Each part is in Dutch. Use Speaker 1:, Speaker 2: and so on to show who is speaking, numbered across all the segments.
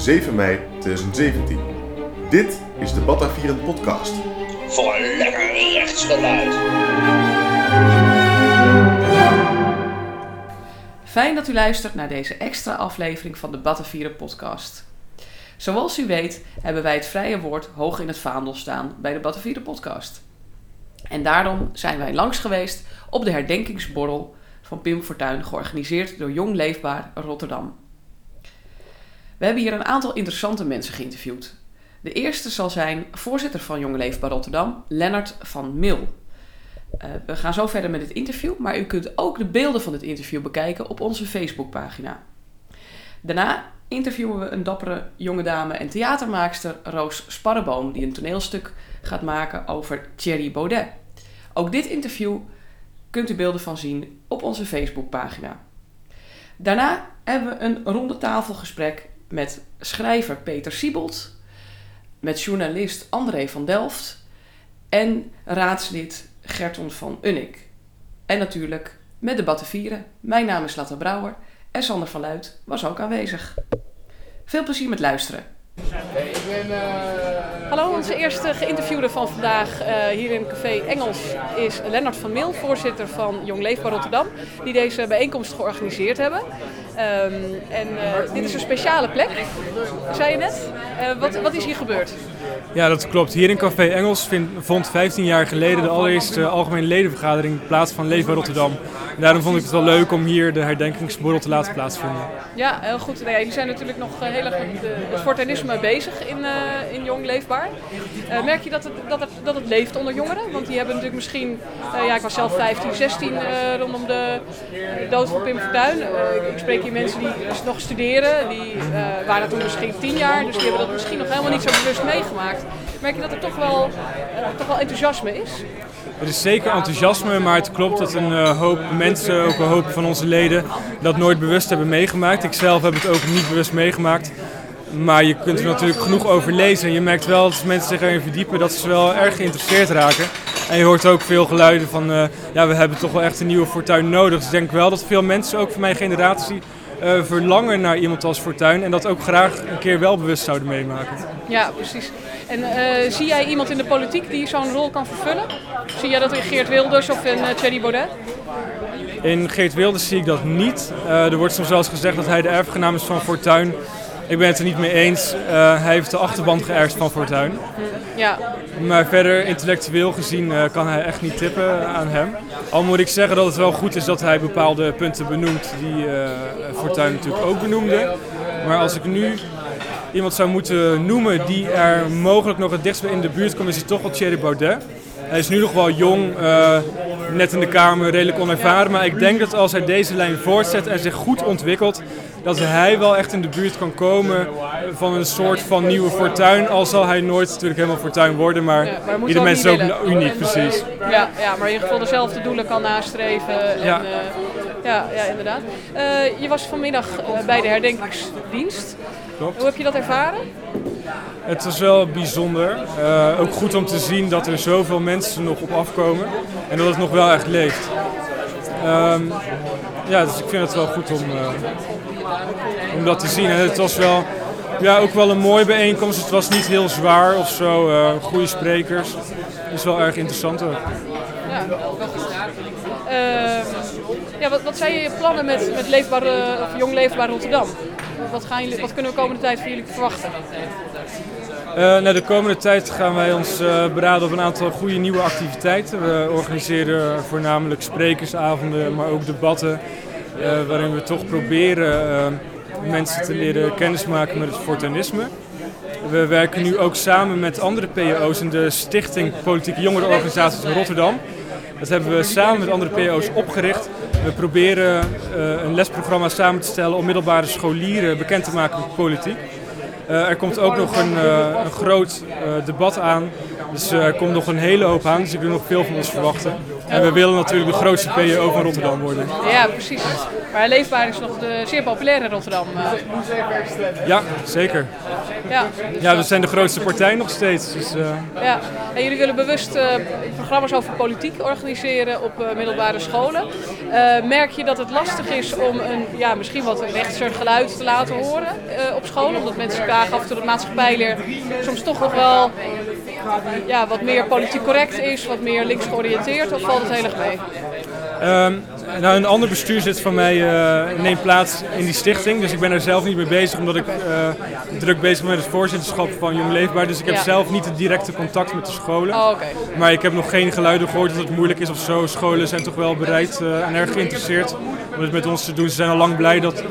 Speaker 1: is zondag 7 mei 2017. Dit is de Batavieren podcast.
Speaker 2: Voor lekker rechtsgeluid.
Speaker 3: Fijn dat u luistert naar deze extra aflevering van de Batavieren podcast. Zoals u weet hebben wij het vrije woord hoog in het vaandel staan bij de Batavieren podcast. En daarom zijn wij langs geweest op de herdenkingsborrel van Pim Fortuyn, georganiseerd door Jong Leefbaar Rotterdam. We hebben hier een aantal interessante mensen geïnterviewd. De eerste zal zijn voorzitter van Jong Leefbaar Rotterdam, Lennart van Mil. Uh, we gaan zo verder met het interview, maar u kunt ook de beelden van dit interview bekijken op onze Facebookpagina. Daarna interviewen we een dappere jonge dame en theatermaakster Roos Sparreboom, die een toneelstuk gaat maken over Thierry Baudet. Ook dit interview kunt u beelden van zien op onze Facebookpagina. Daarna hebben we een ronde tafelgesprek met schrijver Peter Siebold, met journalist André van Delft en raadslid Gerton van Unnik. En natuurlijk met de Battenvieren. Mijn naam is Latta Brouwer en Sander van Luit was ook aanwezig. Veel plezier met luisteren. Hallo, onze eerste geïnterviewde van vandaag uh, hier in Café Engels is Lennart van Mil, voorzitter van Jong Leefbaar Rotterdam, die deze bijeenkomst georganiseerd hebben. Um, en uh, dit is een speciale plek, zei je net. Uh, wat, wat is hier gebeurd?
Speaker 4: Ja, dat klopt. Hier in Café Engels vind, vond 15 jaar geleden de allereerste algemene ledenvergadering plaats van Leefbaar Rotterdam. Daarom vond ik het wel leuk om hier de herdenkingsborrel te laten plaatsvinden.
Speaker 3: Ja, heel goed. Nee, jullie zijn natuurlijk nog heel erg met het fortuinisme bezig in, uh, in Jong Leefbaar. Uh, merk je dat het, dat, het, dat het leeft onder jongeren? Want die hebben natuurlijk misschien, ja ik was zelf 15, 16 rondom de, dood van Pim Fortuyn. ik spreek hier mensen die nog studeren, die waren toen misschien 10 jaar, dus die hebben dat misschien nog helemaal niet zo bewust meegemaakt. Merk je dat er toch wel, toch wel enthousiasme is?
Speaker 4: Er is zeker enthousiasme, maar het klopt dat een uh, hoop mensen, ook een hoop van onze leden, dat nooit bewust hebben meegemaakt. Ik zelf heb het ook niet bewust meegemaakt. Maar je kunt er natuurlijk genoeg over lezen. Je merkt wel dat als mensen zich erin verdiepen, dat ze wel erg geïnteresseerd raken. En je hoort ook veel geluiden van, uh, ja, we hebben toch wel echt een nieuwe fortuin nodig. Dus ik denk wel dat veel mensen, ook van mijn generatie, uh, verlangen naar iemand als Fortuin en dat ook graag een keer wel bewust zouden meemaken.
Speaker 3: Ja, precies. En uh, zie jij iemand in de politiek die zo'n rol kan vervullen? Zie jij dat in Geert Wilders of in uh, Thierry Baudet?
Speaker 4: In Geert Wilders zie ik dat niet. er wordt soms zelfs gezegd dat hij de erfgenaam is van Fortuin. Ik ben het er niet mee eens. hij heeft de achterband geërfd van Fortuin.
Speaker 3: Ja.
Speaker 4: Maar verder, intellectueel gezien, kan hij echt niet tippen aan hem. Al moet ik zeggen dat het wel goed is dat hij bepaalde punten benoemt die uh, Fortuyn natuurlijk ook benoemde. Maar als ik nu iemand zou moeten noemen die er mogelijk nog het dichtst bij in de buurt komt, is het toch wel Thierry Baudet. Hij is nu nog wel jong, uh, net in de Kamer, redelijk onervaren. Maar ik denk dat als hij deze lijn voortzet en zich goed ontwikkelt, dat hij wel echt in de buurt kan komen van een soort van nieuwe fortuin. Al zal hij nooit natuurlijk helemaal fortuin worden, maar, ja, maar ieder mens is ook uniek, precies.
Speaker 3: Ja, ja, maar in ieder geval dezelfde doelen kan nastreven. En, ja. Uh, ja, ja, inderdaad. Uh, je was vanmiddag uh, bij de herdenkingsdienst.
Speaker 4: Klopt.
Speaker 3: Hoe heb je dat ervaren?
Speaker 4: Het was wel bijzonder. Uh, ook goed om te zien dat er zoveel mensen nog op afkomen en dat het nog wel echt leeft. Um, ja, dus ik vind het wel goed om, om dat te zien. En het was wel, ja, ook wel een mooie bijeenkomst. Het was niet heel zwaar of zo. Uh, goede sprekers. Het is wel erg interessant ook.
Speaker 3: Ja. Uh, ja, wat, wat zijn je plannen met, met leefbare, of Jong Leefbaar Rotterdam? Wat, gaan jullie, wat kunnen we de komende tijd van jullie verwachten?
Speaker 4: Uh, nou, de komende tijd gaan wij ons uh, beraden op een aantal goede nieuwe activiteiten. We organiseren voornamelijk sprekersavonden, maar ook debatten. Uh, waarin we toch proberen mensen te leren kennismaken met het fortuinisme. We werken nu ook samen met andere PO's in de Stichting Politieke Jongerenorganisaties in Rotterdam. Dat hebben we samen met andere PO's opgericht. We proberen uh, een lesprogramma samen te stellen om middelbare scholieren bekend te maken met politiek. Er komt ook nog een, een groot debat aan. Dus er komt nog een hele hoop aan. Dus ik wil nog veel van ons verwachten. En we willen natuurlijk de grootste PO van Rotterdam worden.
Speaker 3: Ja, precies. Maar Leefbaar is nog de, zeer populair in Rotterdam.
Speaker 4: Ja, zeker.
Speaker 5: Ja.
Speaker 4: Ja, we zijn de grootste partij nog steeds. Dus, eh,
Speaker 5: Ja, en jullie willen bewust eh, programma's over politiek organiseren op eh, middelbare scholen. Eh, merk je dat het lastig is om een ja, misschien wat rechtser geluid te laten horen eh, op school? Omdat mensen graag af en toe dat maatschappijleer soms toch nog wel ja, wat meer politiek correct is, wat meer links georiënteerd, of valt het heel erg mee?
Speaker 4: Ehm, nou, een ander bestuurslid van mij eh, neemt plaats in die stichting. Dus ik ben er zelf niet mee bezig, omdat ik eh, druk bezig ben met het voorzitterschap van Jong Leefbaar. Dus ik heb
Speaker 5: Ja.
Speaker 4: zelf niet het directe contact met de scholen.
Speaker 5: Oh.
Speaker 4: Maar ik heb nog geen geluiden gehoord dat het moeilijk is of zo. Scholen zijn toch wel bereid eh, en erg geïnteresseerd om het met ons te doen. Ze zijn al lang blij dat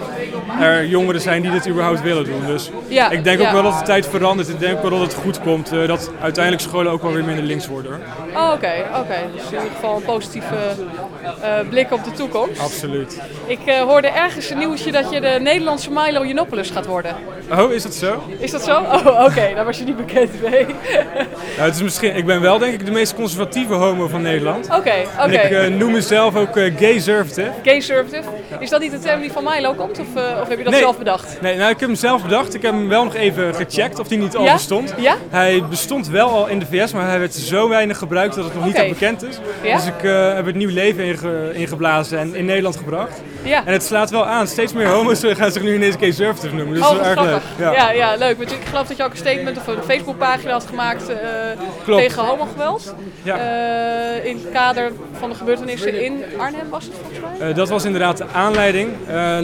Speaker 4: er jongeren zijn die dit überhaupt willen doen. Dus
Speaker 5: Ja,
Speaker 4: ik denk
Speaker 5: ja.
Speaker 4: ook wel dat de tijd verandert. Ik denk ook wel dat het goed komt. dat uiteindelijk scholen ook wel weer minder links worden. hoor.
Speaker 5: Oh, oké, oké. Dus in ieder geval een positieve blik op de toekomst.
Speaker 4: Absoluut.
Speaker 5: Ik eh, hoorde ergens een nieuwtje dat je de Nederlandse Milo Yiannopoulos gaat worden.
Speaker 4: Oh, is dat zo?
Speaker 5: Is dat zo? Oh, oké, daar was je niet bekend mee.
Speaker 4: Nou, het is misschien, ik ben wel denk ik de meest conservatieve homo van Nederland.
Speaker 5: Oké,
Speaker 4: En
Speaker 5: oké.
Speaker 4: ik eh, noem mezelf ook eh, gay-servative.
Speaker 5: Gay-servative. Is dat niet de term die van Milo komt? Of, of heb je dat
Speaker 4: Nee.
Speaker 5: zelf bedacht?
Speaker 4: Nee, nou, ik heb hem zelf bedacht. Ik heb hem wel nog even gecheckt of die niet al
Speaker 5: Ja?
Speaker 4: bestond.
Speaker 5: Ja?
Speaker 4: Hij bestond wel al in de VS, maar hij werd zo weinig gebruikt dat het nog niet bekend is.
Speaker 5: Ja?
Speaker 4: Dus ik heb het nieuw leven inge- ingeblazen en in Nederland gebracht.
Speaker 5: Ja.
Speaker 4: En het slaat wel aan. Steeds meer homo's gaan zich nu ineens gay-servative noemen. Dus
Speaker 5: Oh,
Speaker 4: dat is wel erg leuk.
Speaker 5: Ja. Ja, leuk. Want ik geloof dat je ook een statement of een Facebookpagina had gemaakt eh, tegen homogeweld.
Speaker 4: Ja.
Speaker 5: Eh, in het kader van de gebeurtenissen in Arnhem was het volgens mij?
Speaker 4: Eh, dat was inderdaad de aanleiding.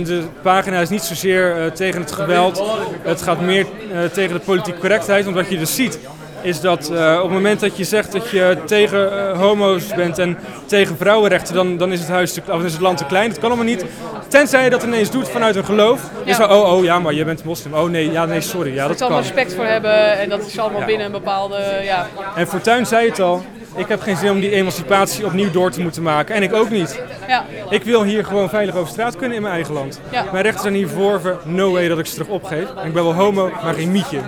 Speaker 4: De pagina is niet zozeer tegen het geweld. Het gaat meer tegen de politieke correctheid. Want wat je dus ziet is dat eh, op het moment dat je zegt dat je tegen eh, homo's bent en tegen vrouwenrechten, dan, dan is het huis te, of is het land te klein. Dat kan allemaal niet. Tenzij je dat ineens doet vanuit een geloof. Is oh, oh ja, maar je bent moslim. Oh nee, ja, nee, sorry. Ja,
Speaker 5: Dat
Speaker 4: dat kan.
Speaker 5: respect voor hebben en dat is allemaal
Speaker 4: Ja.
Speaker 5: binnen een bepaalde... Ja.
Speaker 4: En Fortuyn zei het al. Ik heb geen zin om die emancipatie opnieuw door te moeten maken. En ik ook niet.
Speaker 5: Ja.
Speaker 4: Ik wil hier gewoon veilig over straat kunnen in mijn eigen land.
Speaker 5: Ja.
Speaker 4: Mijn rechten zijn hier verworven. No way dat ik ze terug opgeef. En ik ben wel homo, maar geen mietje.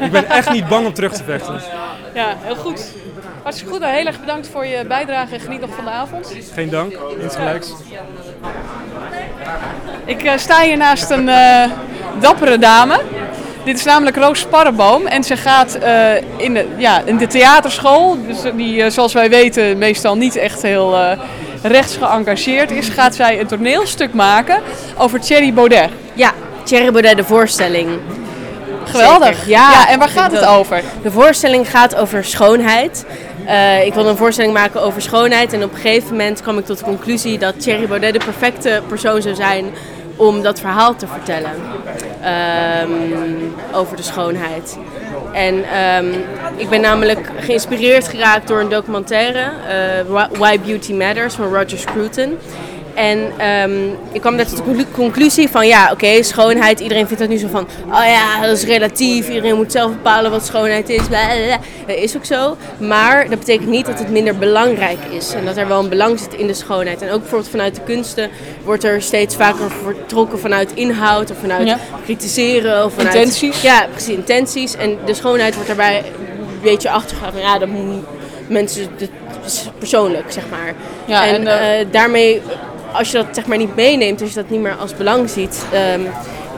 Speaker 4: Ik ben echt niet bang om terug te vechten.
Speaker 5: ja, heel goed. Hartstikke goed. Nou, heel erg bedankt voor je bijdrage en geniet nog van de avond.
Speaker 4: Geen dank, insgelijks.
Speaker 5: Ik eh, sta hier naast een eh, dappere dame. Dit is namelijk Roos Sparreboom en ze gaat eh, in, de, ja, in de theaterschool, dus die eh, zoals wij weten meestal niet echt heel eh, rechts geëngageerd is, gaat zij een toneelstuk maken over Thierry Baudet.
Speaker 6: Ja, Thierry Baudet, de voorstelling.
Speaker 5: Geweldig.
Speaker 6: Ja,
Speaker 5: en waar gaat het over?
Speaker 6: De voorstelling gaat over schoonheid. Ik wilde een voorstelling maken over schoonheid en op een gegeven moment kwam ik tot de conclusie dat Thierry Baudet de perfecte persoon zou zijn om dat verhaal te vertellen ehm, over de schoonheid. En ehm, ik ben namelijk geïnspireerd geraakt door een documentaire, eh, Why- Why Beauty Matters van Roger Scruton. En ehm, ik kwam tot de conclu- conclusie van ja, oké, schoonheid. Iedereen vindt dat nu zo van, oh ja, dat is relatief. Iedereen moet zelf bepalen wat schoonheid is. Bla, bla, bla. Dat is ook zo. Maar dat betekent niet dat het minder belangrijk is. En dat er wel een belang zit in de schoonheid. En ook bijvoorbeeld vanuit de kunsten wordt er steeds vaker vertrokken vanuit inhoud. Of vanuit
Speaker 5: Ja.
Speaker 6: kritiseren. Of vanuit,
Speaker 5: Intenties.
Speaker 6: Ja, precies, intenties. En de schoonheid wordt daarbij een beetje achtergegaan. Van, ja, dat moet mensen, dat is persoonlijk, zeg maar.
Speaker 5: Ja,
Speaker 6: en
Speaker 5: en, eh,
Speaker 6: eh, daarmee, als je dat zeg maar niet meeneemt, als je dat niet meer als belang ziet, ehm,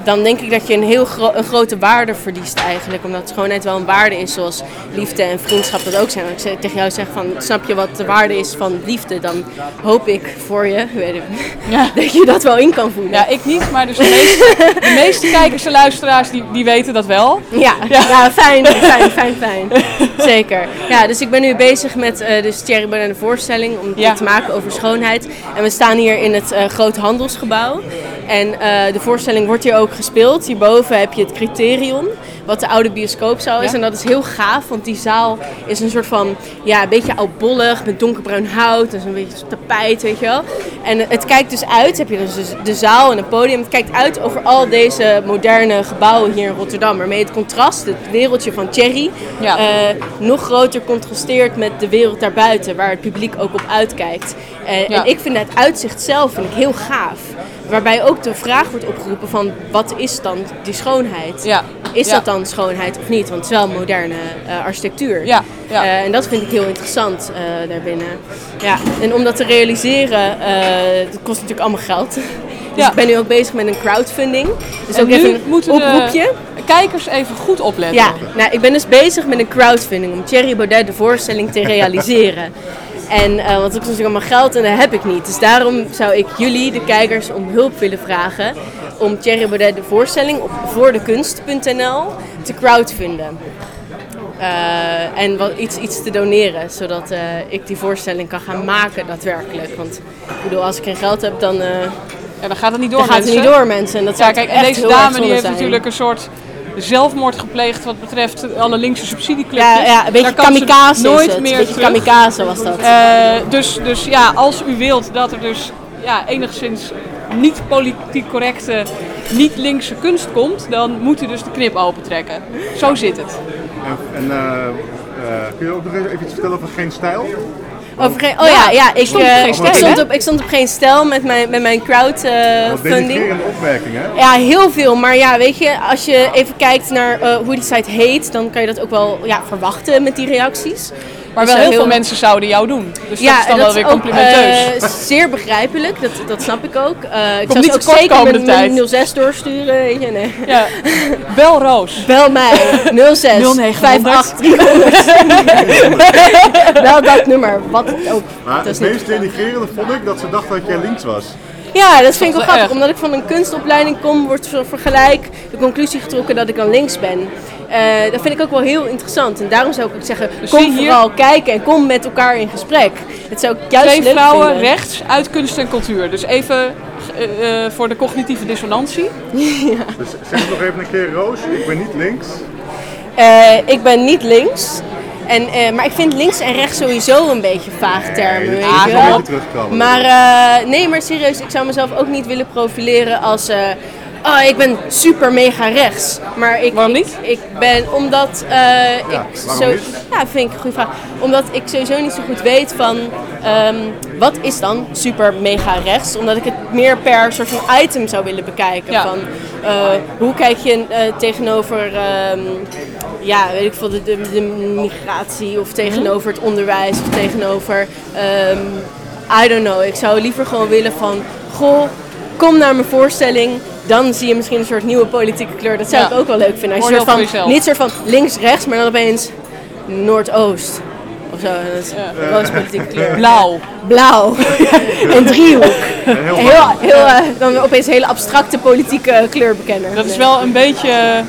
Speaker 6: dan denk ik dat je een heel gro- een grote waarde verliest eigenlijk. Omdat schoonheid wel een waarde is, zoals liefde en vriendschap dat ook zijn. Als ik tegen jou zeg van, snap je wat de waarde is van liefde, dan hoop ik voor je weet ik,
Speaker 5: Ja.
Speaker 6: dat je dat wel in kan voelen.
Speaker 5: Ja, ik niet, maar dus de meeste, de meeste kijkers en luisteraars die, die weten dat wel.
Speaker 6: Ja, ja. fijn, fijn, fijn, fijn. Zeker. Ja, dus ik ben nu bezig met eh dus Thierry Baudet de voorstelling om
Speaker 5: Ja.
Speaker 6: te maken over schoonheid. En we staan hier in het eh groot handelsgebouw. En eh, de voorstelling wordt hier ook gespeeld. Hierboven heb je het criterion, wat de oude bioscoopzaal is.
Speaker 5: Ja.
Speaker 6: En dat is heel gaaf, want die zaal is een soort van, ja, een beetje oudbollig met donkerbruin hout. Dus een beetje tapijt, weet je wel. En het kijkt dus uit, heb je dus de- zaal en het podium. Het kijkt uit over al deze moderne gebouwen hier in Rotterdam. Waarmee het contrast, het wereldje van Thierry,
Speaker 5: Ja.
Speaker 6: eh, nog groter contrasteert met de wereld daarbuiten. Waar het publiek ook op uitkijkt. Eh,
Speaker 5: Ja.
Speaker 6: En ik vind het uitzicht zelf vind ik heel gaaf. Waarbij ook de vraag wordt opgeroepen van wat is dan die schoonheid?
Speaker 5: Ja.
Speaker 6: Is
Speaker 5: Ja.
Speaker 6: dat dan schoonheid of niet? Want het is wel moderne eh, architectuur.
Speaker 5: Ja, ja.
Speaker 6: Eh, en dat vind ik heel interessant eh, daarbinnen. Ja. En om dat te realiseren, dat kost natuurlijk allemaal geld. Dus
Speaker 5: Ja.
Speaker 6: ik ben nu ook bezig met een crowdfunding. Dus
Speaker 5: En
Speaker 6: ook even een oproepje.
Speaker 5: kijkers even goed opletten.
Speaker 6: Ja, nou, ik ben dus bezig met een crowdfunding om Thierry Baudet de voorstelling te realiseren. En uh, want ik natuurlijk allemaal geld en dat heb ik niet. Dus daarom zou ik jullie, de kijkers, om hulp willen vragen om Thierry Baudet de voorstelling op voordekunst.nl te crowdfunden. Uh, en wat, iets, iets te doneren, zodat uh, ik die voorstelling kan gaan maken daadwerkelijk. Want ik bedoel, als ik geen geld heb, dan,
Speaker 5: ja, dan gaat het niet door,
Speaker 6: dan gaat
Speaker 5: mensen.
Speaker 6: het niet door mensen. En dat
Speaker 5: ja, kijk, en deze dame die heeft
Speaker 6: zijn.
Speaker 5: natuurlijk een soort zelfmoord gepleegd wat betreft alle linkse subsidieclubjes.
Speaker 6: Ja, ja, een beetje
Speaker 5: Daar kan ze
Speaker 6: kamikaze is
Speaker 5: nooit
Speaker 6: het.
Speaker 5: meer
Speaker 6: Een beetje
Speaker 5: terug.
Speaker 6: kamikaze was dat.
Speaker 5: Eh, dus, dus ja, als u wilt dat er dus ja, enigszins niet politiek correcte, niet linkse kunst komt, dan moet u dus de knip opentrekken. Zo zit het.
Speaker 1: En, en eh, eh, kun je ook nog even iets vertellen over geen stijl?
Speaker 6: Over geen, oh ja, ja ik,
Speaker 5: stond op
Speaker 6: eh,
Speaker 5: geen
Speaker 6: ik,
Speaker 5: stijl,
Speaker 6: stond
Speaker 5: hè?
Speaker 6: op, ik stond op geen stijl met mijn, met mijn
Speaker 1: Wat
Speaker 6: crowdfunding.
Speaker 1: denigrerende opmerking, hè?
Speaker 6: Ja, heel veel. Maar ja, weet je, als je even kijkt naar eh, hoe die site heet, dan kan je dat ook wel ja, maar met die reacties.
Speaker 5: Maar
Speaker 6: Dus,
Speaker 5: wel heel veel mensen zouden jou doen. Dus
Speaker 6: ja,
Speaker 5: dat is dan wel weer
Speaker 6: ook,
Speaker 5: complimenteus.
Speaker 6: eh, zeer begrijpelijk, dat, dat snap ik ook. Eh ik
Speaker 5: Komt
Speaker 6: zou
Speaker 5: niet
Speaker 6: ze ook zeker met,
Speaker 5: tijd.
Speaker 6: met 06 doorsturen, weet je. Nee.
Speaker 5: ja. Bel Roos.
Speaker 6: Bel mij, 06
Speaker 5: 0900.
Speaker 6: 58 Bel dat nummer, wat het ook.
Speaker 1: Maar het meest denigrerende vond ik dat ze dachten dat jij links was.
Speaker 6: Ja, dat vind ik wel
Speaker 5: wel
Speaker 6: grappig. Omdat ik van een kunstopleiding kom, wordt vergelijk de conclusie getrokken dat ik dan links ben. Eh, dat vind ik ook wel heel interessant. En daarom zou ik ook zeggen,
Speaker 5: Dus
Speaker 6: kom
Speaker 5: hier-
Speaker 6: vooral kijken en kom met elkaar in gesprek. Dat zou ik juist
Speaker 5: Twee
Speaker 6: leuk
Speaker 5: vrouwen
Speaker 6: vinden.
Speaker 5: rechts uit kunst en cultuur. Dus even eh, eh, voor de cognitieve dissonantie.
Speaker 1: Dus zeg het nog even een keer, Roos. Ik ben niet links.
Speaker 6: Eh, ik ben niet links. En, eh, maar ik vind links en rechts sowieso een beetje vaag termen,
Speaker 1: dit
Speaker 6: weet je
Speaker 1: wel.
Speaker 6: Maar eh, nee, maar serieus, ik zou mezelf ook niet willen profileren als... eh oh, ik ben super mega rechts. Maar ik,
Speaker 5: Waarom
Speaker 6: ik-
Speaker 5: niet?
Speaker 6: Ik, ben omdat eh, ik
Speaker 1: waarom
Speaker 6: zo...
Speaker 1: niet?
Speaker 6: Ja, vind ik een goede vraag. Omdat ik sowieso niet zo goed weet van... ehm, wat is dan super mega rechts? Omdat ik het meer per soort van item zou willen bekijken.
Speaker 5: Ja.
Speaker 6: Van, eh, hoe kijk je eh, tegenover... ehm, ja, weet ik veel, de, de, de migratie of tegenover het onderwijs of tegenover, ehm, I don't know. Ik zou liever gewoon willen van, goh, kom naar mijn voorstelling. Dan zie je misschien een soort nieuwe politieke kleur. Dat zou
Speaker 5: Ja.
Speaker 6: ik ook wel leuk vinden. Als je soort van,
Speaker 5: jezelf.
Speaker 6: niet soort van links-rechts, maar dan opeens Noordoost. Of zo. Dat is wel eens politieke kleur.
Speaker 5: Blauw.
Speaker 6: Blauw. een driehoek.
Speaker 1: Heel
Speaker 6: Heel, heel, eh, dan opeens een hele abstracte politieke kleur bekennen.
Speaker 5: Dat is wel een beetje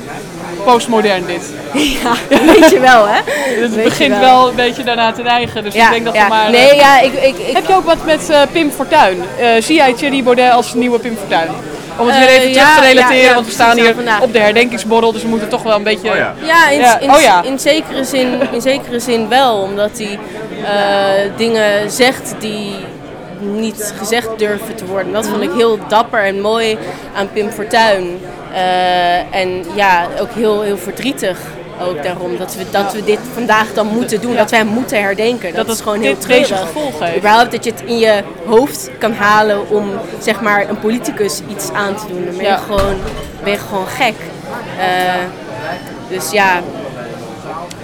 Speaker 5: postmodern dit.
Speaker 6: Ja, weet je wel, hè?
Speaker 5: Het begint wel een beetje daarna te neigen. Dus ik denk dat we maar... eh,
Speaker 6: Nee, ja, ik... ik, ik
Speaker 5: Heb je ook wat met eh, Pim Fortuyn? Eh, zie jij Thierry Baudet als nieuwe Pim Fortuyn? Om het weer
Speaker 6: Eh,
Speaker 5: even terug
Speaker 6: ja,
Speaker 5: te relateren,
Speaker 6: ja, ja,
Speaker 5: want we staan hier op de herdenkingsborrel, dus we moeten toch wel een beetje...
Speaker 1: Oh ja.
Speaker 6: Ja, in,
Speaker 5: Ja,
Speaker 6: in,
Speaker 5: oh ja.
Speaker 6: in, zekere zin, in zekere zin wel. Omdat hij eh, dingen zegt die niet gezegd durven te worden. Dat vond ik heel dapper en mooi aan Pim Fortuyn. Eh, en ja, ook heel, heel verdrietig. Ook daarom dat we, dat we dit vandaag dan moeten doen, dat wij hem moeten herdenken. Dat,
Speaker 5: Dat
Speaker 6: is gewoon heel
Speaker 5: deze
Speaker 6: treurig.
Speaker 5: gevolgen heeft.
Speaker 6: Überhaupt dat je het in je hoofd kan halen om zeg maar een politicus iets aan te doen. Dan ben je,
Speaker 5: Ja.
Speaker 6: gewoon, ben je gewoon gek. Eh, dus ja,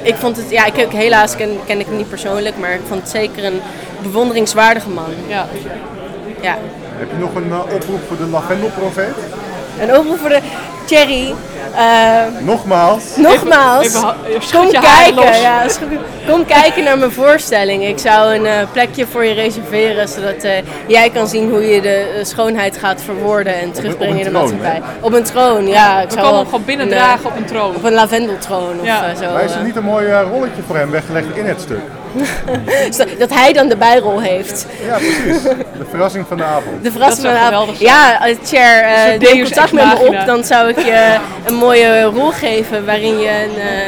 Speaker 6: ik vond het, ja, ik, helaas ken, ken ik hem niet persoonlijk, maar ik vond het zeker een bewonderingswaardige man.
Speaker 5: Ja.
Speaker 6: Ja.
Speaker 1: Heb je nog een eh, oproep voor de lavendelprofeet?
Speaker 6: En ook voor de Thierry, eh,
Speaker 1: Nogmaals.
Speaker 6: nogmaals,
Speaker 5: even
Speaker 6: kom kijken. Ja, kom kijken naar mijn voorstelling. Ik zou een eh, plekje voor je reserveren, zodat eh, jij kan zien hoe je de eh, schoonheid gaat verwoorden en terugbrengen in de
Speaker 1: troon,
Speaker 6: maatschappij. Op een troon, ja. Ik
Speaker 5: We
Speaker 6: zou
Speaker 5: komen
Speaker 6: wel
Speaker 5: hem gewoon binnendragen op een troon.
Speaker 6: Op een lavendeltroon of
Speaker 5: Ja.
Speaker 6: zo.
Speaker 1: Maar is er niet een mooi rolletje voor hem weggelegd in het stuk?
Speaker 6: Dat hij dan de bijrol heeft.
Speaker 1: Ja, precies. De verrassing van de avond.
Speaker 6: De verrassing van de avond. Ja, eh, Cher, eh,
Speaker 5: soort
Speaker 6: neem contact met me op. Dan zou ik je een mooie rol geven waarin je een eh,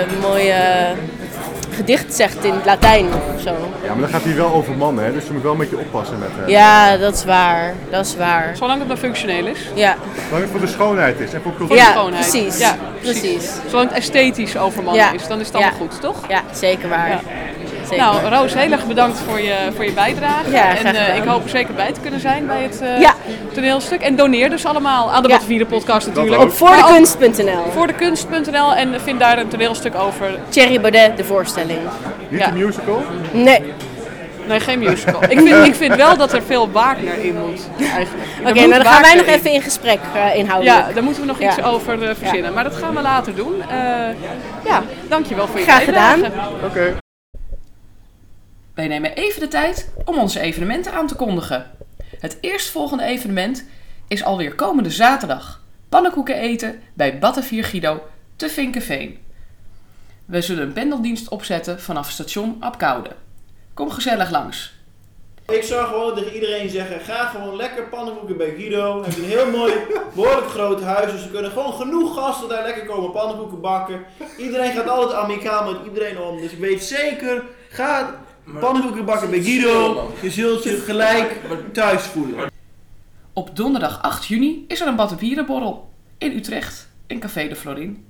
Speaker 6: eh, mooie gedicht zegt in het Latijn of zo.
Speaker 1: Ja, maar dan gaat hij wel over mannen, hè? dus je moet wel een beetje oppassen met hem.
Speaker 6: Ja, dat is waar. Dat is waar.
Speaker 5: Zolang het maar functioneel is.
Speaker 6: Ja,
Speaker 1: Zolang het voor de schoonheid is en voor cultuur.
Speaker 6: ja
Speaker 5: schoonheid.
Speaker 6: precies.
Speaker 5: Ja,
Speaker 6: precies.
Speaker 5: Zolang het esthetisch over mannen
Speaker 6: Ja.
Speaker 5: is, dan is het
Speaker 6: Ja.
Speaker 5: allemaal goed, toch?
Speaker 6: Ja, zeker waar.
Speaker 5: Ja.
Speaker 6: Zeker.
Speaker 5: Nou, Roos, heel erg bedankt voor je, voor je bijdrage.
Speaker 6: Ja,
Speaker 5: en
Speaker 6: graag
Speaker 5: eh, ik hoop er zeker bij te kunnen zijn bij het eh,
Speaker 6: Ja.
Speaker 5: toneelstuk. En doneer dus allemaal aan de
Speaker 6: Ja.
Speaker 5: Podcast natuurlijk.
Speaker 6: Op voordekunst.nl.
Speaker 5: Voor de kunst.nl en vind daar een toneelstuk over.
Speaker 6: Thierry Baudet, de voorstelling.
Speaker 1: Niet
Speaker 5: Ja.
Speaker 1: de musical?
Speaker 6: Nee.
Speaker 5: Nee, geen musical. ik, vind, ik vind wel dat er veel Wagner in moet. Eigenlijk.
Speaker 6: Oké, nou dan gaan wij nog even in gesprek uh, inhoudelijk.
Speaker 5: Ja, daar moeten we nog iets over uh, verzinnen. Ja. Maar dat gaan we later doen. Uh, ja, dankjewel voor je
Speaker 6: Graag gedaan.
Speaker 1: Oké. Okay.
Speaker 3: Wij nemen even de tijd om onze evenementen aan te kondigen. Het eerstvolgende evenement is alweer komende zaterdag. Pannenkoeken eten bij Battenvier Guido te Vinkenveen. We zullen een pendeldienst opzetten vanaf station Apkoude. Kom gezellig langs.
Speaker 7: Ik zou gewoon tegen iedereen zeggen, ga gewoon lekker pannenkoeken bij Guido. Hij heeft een heel mooi, behoorlijk groot huis. Dus er kunnen gewoon genoeg gasten daar lekker komen pannenkoeken bakken. Iedereen gaat altijd amicaal met iedereen om. Dus ik weet zeker, ga pannenkoeken bakken bij Guido. Je zult je gelijk thuis voelen.
Speaker 3: Op donderdag 8 juni is er een battenbierenborrel in Utrecht in Café de Florin.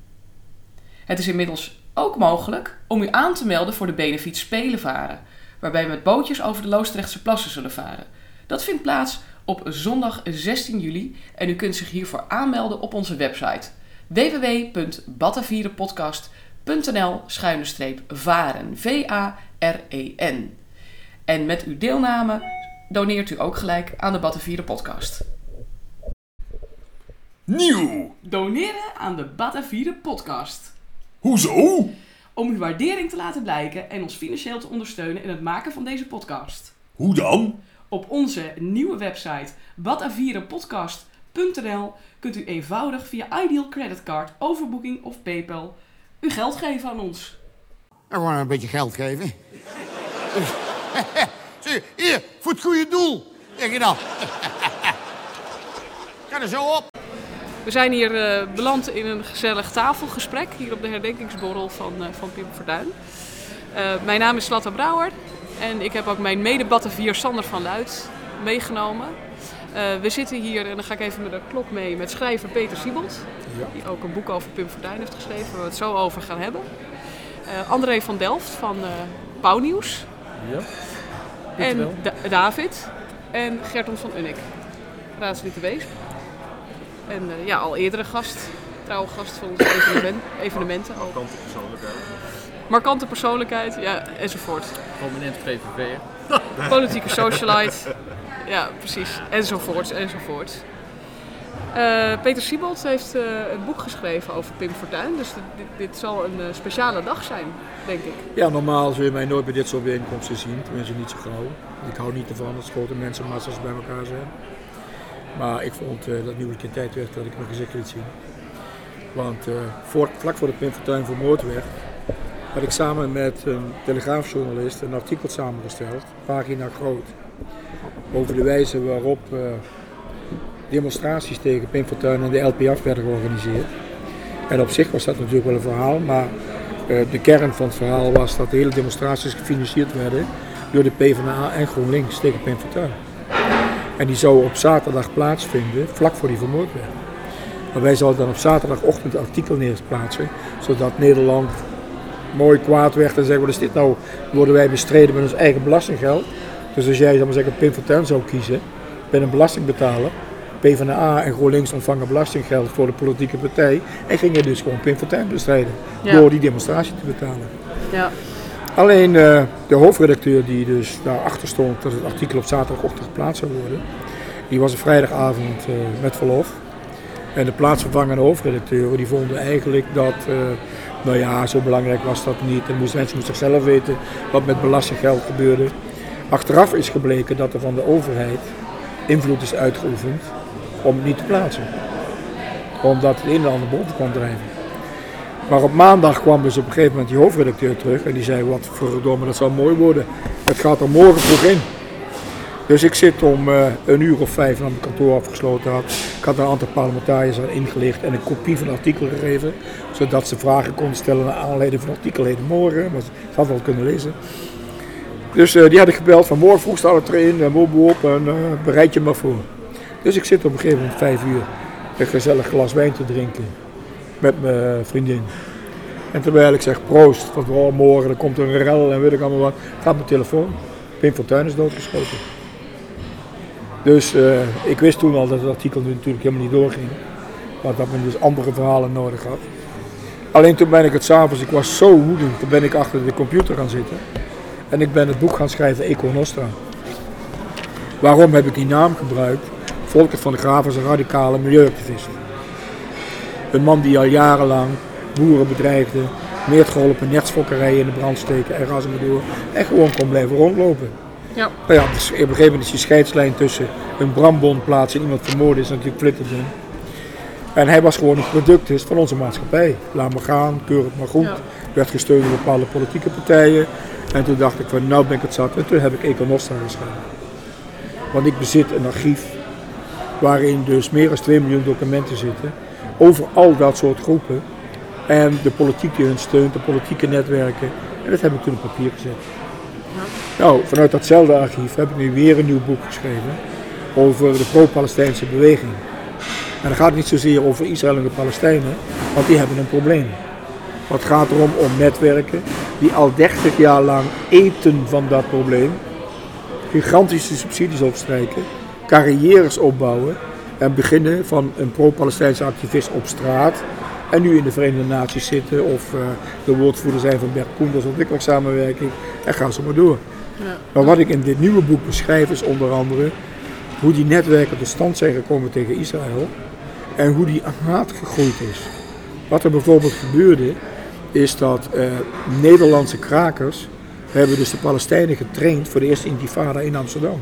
Speaker 3: Het is inmiddels ook mogelijk om u aan te melden voor de Benefiet Spelenvaren, waarbij we met bootjes over de Loosdrechtse plassen zullen varen. Dat vindt plaats op zondag 16 juli en u kunt zich hiervoor aanmelden op onze website www.batavierenpodcast.nl varen V-A-R-E-N. En met uw deelname doneert u ook gelijk aan de Battenvieren podcast.
Speaker 1: Nieuw!
Speaker 3: Doneren aan de Battenvieren podcast.
Speaker 1: Hoezo?
Speaker 3: Om uw waardering te laten blijken en ons financieel te ondersteunen in het maken van deze podcast.
Speaker 1: Hoe dan?
Speaker 3: Op onze nieuwe website batavierenpodcast.nl kunt u eenvoudig via Ideal Creditcard, overboeking of PayPal uw geld geven aan ons.
Speaker 8: En gewoon een beetje geld geven. Zie, hier, voor het goede doel. Zeg je dan. Ga er zo op.
Speaker 5: We zijn hier uh, beland in een gezellig tafelgesprek, hier op de herdenkingsborrel van, uh, van Pim Verduin. Uh, mijn naam is Slatta Brouwer en ik heb ook mijn mede-battenvier Sander van Luid meegenomen. we zitten hier, en dan ga ik even met de klok mee, met schrijver Peter Siebold. Ja. Die ook een boek over Pim Verduin heeft geschreven, waar we het zo over gaan hebben. André van Delft van Pauwnieuws.
Speaker 4: Ja.
Speaker 5: En da David en Gerton van Unnik, raadslid de Wees. En uh, ja, al eerdere gast, trouwe gast van onze evenement, evenementen.
Speaker 9: Markante persoonlijkheid.
Speaker 5: Markante persoonlijkheid, ja, enzovoort.
Speaker 9: Prominent PVV'er.
Speaker 5: Politieke socialite. Ja, precies. Enzovoorts, enzovoorts. Uh, Peter Siebold heeft uh, een boek geschreven over Pim Fortuyn. Dus dit, dit zal een uh, speciale dag zijn, denk ik.
Speaker 10: Ja, normaal zul je mij nooit bij dit soort bijeenkomsten zien. Tenminste niet zo gauw. Ik hou niet ervan dat grote mensenmassa's bij elkaar zijn. Maar ik vond dat nu keer tijd werd dat ik mijn gezicht liet zien. Want voor, vlak voor de Pim Fortuyn vermoord werd, had ik samen met een telegraafjournalist een artikel samengesteld, pagina groot, over de wijze waarop demonstraties tegen Pim Fortuyn en de LPF werden georganiseerd. En op zich was dat natuurlijk wel een verhaal, maar de kern van het verhaal was dat de hele demonstraties gefinancierd werden door de PvdA en GroenLinks tegen Pim Fortuyn. En die zou op zaterdag plaatsvinden, vlak voor die vermoord. Maar wij zouden dan op zaterdagochtend een artikel neerplaatsen, zodat Nederland mooi kwaad werd en zeggen, wat is dit nou? Worden wij bestreden met ons eigen belastinggeld? Dus als jij, zal maar zeggen, Pim Fortuyn zou kiezen, ben een belastingbetaler, PvdA en GroenLinks ontvangen belastinggeld voor de politieke partij en ging je dus gewoon Pim Fortuyn bestrijden ja. door die demonstratie te betalen.
Speaker 5: Ja.
Speaker 10: Alleen uh, de hoofdredacteur die dus daarachter stond dat het artikel op zaterdagochtend geplaatst zou worden, die was een vrijdagavond uh, met verlof. En de plaatsvervangende hoofdredacteuren die vonden eigenlijk dat, uh, nou ja, zo belangrijk was dat niet. En moest, mensen moesten zelf weten wat met belastinggeld gebeurde. Achteraf is gebleken dat er van de overheid invloed is uitgeoefend om het niet te plaatsen. Omdat het een en ander boven kon drijven. Maar op maandag kwam dus op een gegeven moment die hoofdredacteur terug en die zei: Wat verdomme, dat zou mooi worden. Het gaat er morgen vroeg in. Dus ik zit om uh, een uur of vijf aan het kantoor afgesloten had. Ik had een aantal parlementariërs aan ingelicht en een kopie van het artikel gegeven. Zodat ze vragen konden stellen naar aanleiding van het artikel heden morgen. Maar ze hadden wel kunnen lezen. Dus uh, die had ik gebeld van morgen vroeg staat het erin en boep op en bereid je maar voor. Dus ik zit op een gegeven moment vijf uur een gezellig glas wijn te drinken met mijn vriendin. En terwijl ik zeg proost, van morgen, er komt een rel en weet ik allemaal wat, gaat mijn telefoon. Pim Fortuyn is doodgeschoten. Dus uh, ik wist toen al dat het artikel nu natuurlijk helemaal niet doorging. Want dat men dus andere verhalen nodig had. Alleen toen ben ik het s'avonds, ik was zo woedend, toen ben ik achter de computer gaan zitten. En ik ben het boek gaan schrijven Eco Nostra. Waarom heb ik die naam gebruikt? Volkert van der Graaf is een radicale milieuactivist. Een man die al jarenlang boeren bedreigde, meer geholpen netsfokkerijen in de brand steken en zo maar door. En gewoon kon blijven rondlopen.
Speaker 5: Ja.
Speaker 10: Nou ja, dus op een gegeven moment is die scheidslijn tussen een brandbom plaatsen en iemand vermoorden is natuurlijk flitterdun. En hij was gewoon een product van onze maatschappij. Laat maar gaan, keur het maar goed.
Speaker 5: Ja.
Speaker 10: Werd gesteund door bepaalde politieke partijen. En toen dacht ik van nou ben ik het zat. En toen heb ik Eco Nostra geschreven. Want ik bezit een archief waarin dus meer dan 2 miljoen documenten zitten. Over al dat soort groepen. En de politiek die hun steunt, de politieke netwerken. En dat heb ik toen op papier gezet. Nou, vanuit datzelfde archief heb ik nu weer een nieuw boek geschreven over de pro-Palestijnse beweging. En dan gaat niet zozeer over Israël en de Palestijnen, want die hebben een probleem. Het gaat erom om netwerken die al 30 jaar lang eten van dat probleem, gigantische subsidies opstrijken, carrières opbouwen en beginnen van een pro-Palestijnse activist op straat en nu in de Verenigde Naties zitten of eh, de woordvoerder zijn van Bert Koenders ontwikkelingssamenwerking en gaan zo maar door.
Speaker 5: Ja.
Speaker 10: Maar wat ik in dit nieuwe boek beschrijf is onder andere hoe die netwerken tot stand zijn gekomen tegen Israël en hoe die haat gegroeid is. Wat er bijvoorbeeld gebeurde is dat eh, Nederlandse krakers hebben dus de Palestijnen getraind voor de eerste intifada in Amsterdam.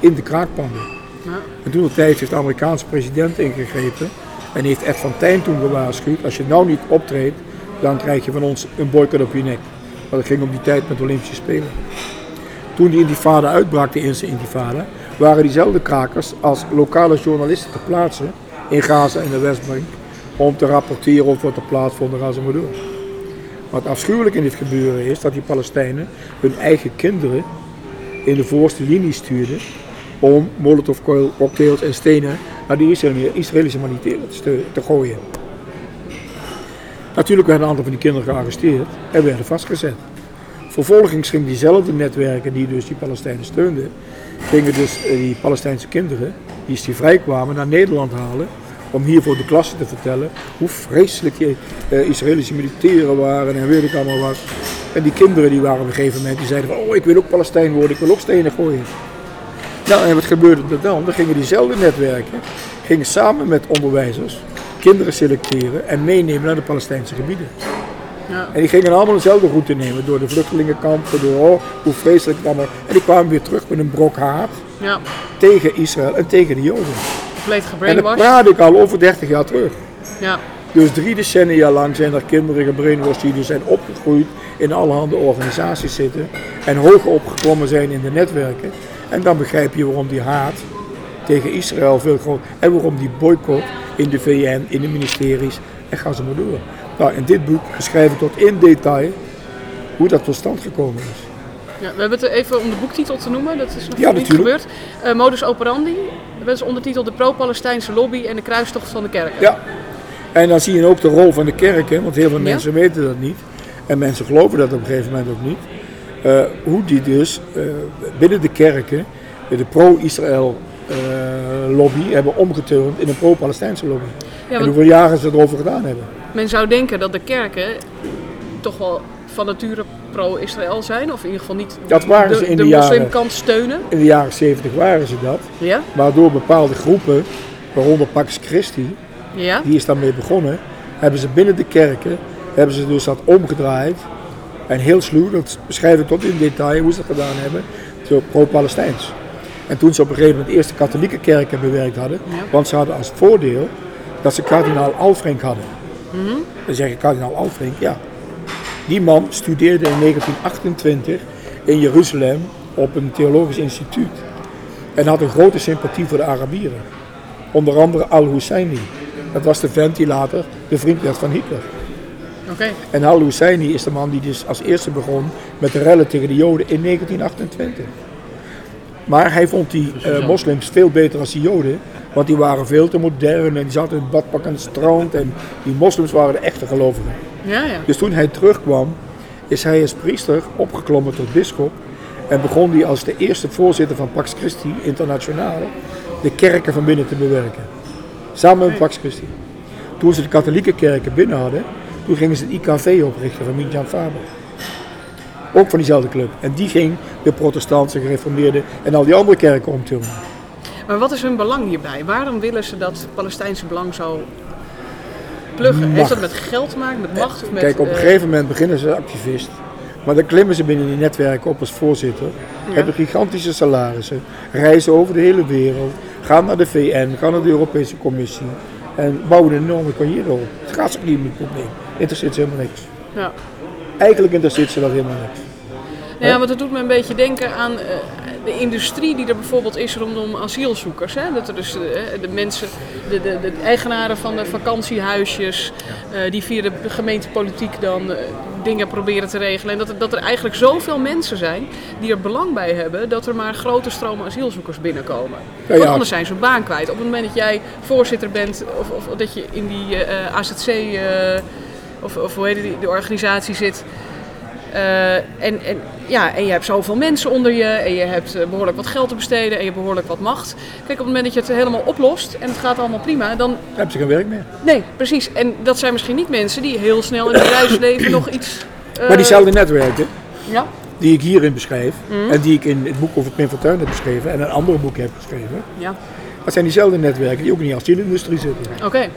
Speaker 10: In de kraakpanden.
Speaker 5: Ja.
Speaker 10: En toen de tijd heeft de Amerikaanse president ingegrepen en heeft Ed van Tijn toen gewaarschuwd, als je nou niet optreedt, dan krijg je van ons een boycott op je nek. Want het ging om die tijd met de Olympische Spelen. Toen die intifada uitbrak, de eerste intifada, waren diezelfde krakers als lokale journalisten te plaatsen in Gaza en de Westbank om te rapporteren over wat er plaatsvond en gaan ze maar. Wat afschuwelijk in dit gebeuren is dat die Palestijnen hun eigen kinderen in de voorste linie stuurden om molotov cocktails en stenen naar de Israëli- Israëlische militairen te gooien. Natuurlijk werden een aantal van die kinderen gearresteerd en werden vastgezet. Vervolgens gingen diezelfde netwerken die dus die Palestijnen steunden, gingen dus eh, die Palestijnse kinderen, die die vrijkwamen, naar Nederland halen om hier voor de klasse te vertellen hoe vreselijk die eh, Israëlische militairen waren en weet ik allemaal wat. En die kinderen die waren op een gegeven moment, die zeiden van, oh ik wil ook Palestijn worden, ik wil ook stenen gooien. Nou, en wat gebeurde er dan? Dan gingen diezelfde netwerken, gingen samen met onderwijzers kinderen selecteren en meenemen naar de Palestijnse gebieden.
Speaker 5: Ja.
Speaker 10: En die gingen allemaal dezelfde route nemen, door de vluchtelingenkampen, door oh, hoe vreselijk het allemaal. En die kwamen weer terug met een brok haat
Speaker 5: Ja,
Speaker 10: tegen Israël en tegen de Joden.
Speaker 5: compleet
Speaker 10: En dat praat ik al over 30 jaar terug.
Speaker 5: Ja.
Speaker 10: Dus drie decennia lang zijn er kinderen gebrainwashed die dus zijn opgegroeid in allerhande organisaties zitten en hoog opgeklommen zijn in de netwerken. En dan begrijp je waarom die haat tegen Israël veel groter en waarom die boycott in de VN, in de ministeries en ga zo maar door. Nou, in dit boek beschrijf ik tot in detail hoe dat tot stand gekomen is.
Speaker 5: Ja, we hebben het even om de boektitel te noemen, dat is nog
Speaker 10: Ja,
Speaker 5: niet
Speaker 10: natuurlijk.
Speaker 5: gebeurd. Eh, Modus operandi, dat is ondertiteld de pro-Palestijnse lobby en de kruistocht van de kerken.
Speaker 10: Ja. En dan zie je ook de rol van de kerken, want heel veel
Speaker 5: Ja.
Speaker 10: mensen weten dat niet. En mensen geloven dat op een gegeven moment ook niet. Eh, hoe die dus eh, binnen de kerken de pro-Israël eh, lobby hebben omgeturnd in een pro-Palestijnse lobby.
Speaker 5: Ja,
Speaker 10: en hoeveel jaren ze erover gedaan hebben.
Speaker 5: men zou denken dat de kerken toch wel van nature pro-Israël zijn, of in ieder geval niet
Speaker 10: Dat waren ze
Speaker 5: de,
Speaker 10: in
Speaker 5: de
Speaker 10: de
Speaker 5: moslimkant steunen.
Speaker 10: In de jaren 70 waren ze dat.
Speaker 5: Ja?
Speaker 10: Maar door bepaalde groepen, waaronder Pax Christi,
Speaker 5: Ja?
Speaker 10: die is daarmee begonnen, hebben ze binnen de kerken, hebben ze dus dat omgedraaid. En heel sluw, dat beschrijf ik tot in detail hoe ze dat gedaan hebben, zo pro-Palestijns. En toen ze op een gegeven moment eerst de katholieke kerken bewerkt hadden, want ze hadden als voordeel dat ze kardinaal Alfrink hadden. Dan zeg je kardinaal Alfrink, ja. Die man studeerde in 1928 in Jeruzalem op een theologisch instituut. En had een grote sympathie voor de Arabieren. Onder andere Al-Husseini. Dat was de vent die later de vriend werd van Hitler. En Al-Husseini is de man die dus als eerste begon met de rellen tegen de Joden in 1928. Maar hij vond die eh, moslims veel beter als die Joden, want die waren veel te modern en die zaten in het badpak aan het strand en die moslims waren de echte gelovigen.
Speaker 5: Ja, ja.
Speaker 10: Dus toen hij terugkwam, is hij als priester opgeklommen tot bisschop en begon hij als de eerste voorzitter van Pax Christi Internationaal de kerken van binnen te bewerken. Samen met Pax Christi. Toen ze de katholieke kerken binnen hadden, toen gingen ze het IKV oprichten van Mijan Faber. Ook van diezelfde club. En die ging de protestanten, gereformeerden en al die andere kerken omturnen.
Speaker 5: Maar wat is hun belang hierbij? Waarom willen ze dat Palestijnse belang zo pluggen? Heeft dat
Speaker 10: Macht.
Speaker 5: met geld te maken, met macht of met...
Speaker 10: Kijk, op een
Speaker 5: eh,
Speaker 10: gegeven moment beginnen ze activist. Maar dan klimmen ze binnen die netwerken op als voorzitter. Hebben gigantische salarissen. Reizen over de hele wereld. Gaan naar de VN, gaan naar de Europese Commissie. En bouwen een enorme carrière op. Het gaat ze niet om het probleem. Interesseert ze helemaal niks.
Speaker 5: Ja.
Speaker 10: Eigenlijk interesseert ze dat helemaal niks.
Speaker 5: Nou ja, want het doet me een beetje denken aan eh, de industrie die er bijvoorbeeld is rondom asielzoekers. Hè? Dat er dus eh, de mensen, de, de, de eigenaren van de vakantiehuisjes, eh, die via de gemeentepolitiek dan dingen proberen te regelen. En dat er, dat er eigenlijk zoveel mensen zijn die er belang bij hebben dat er maar grote stromen asielzoekers binnenkomen.
Speaker 10: Ja,
Speaker 5: Want
Speaker 10: ja.
Speaker 5: anders zijn ze hun baan kwijt. Op het moment dat jij voorzitter bent of, of dat je in die AZC of, of hoe heet die, de organisatie zit. Eh, en, en, ja, en je hebt zoveel mensen onder je en je hebt eh, behoorlijk wat geld te besteden en je hebt behoorlijk wat macht. Kijk, op het moment dat je het helemaal oplost en het gaat allemaal prima, dan...
Speaker 10: Dan hebben ze geen werk meer.
Speaker 5: Nee, precies. En dat zijn misschien niet mensen die heel snel in het bedrijfsleven nog iets... eh,
Speaker 10: Maar diezelfde netwerken,
Speaker 5: Ja,
Speaker 10: die ik hierin beschrijf.
Speaker 5: Mhm.
Speaker 10: En die ik in het boek over Pim Fortuyn heb beschreven. En een andere boek heb geschreven.
Speaker 5: ja.
Speaker 10: Dat zijn diezelfde netwerken die ook in die asielindustrie zitten.
Speaker 5: Oké.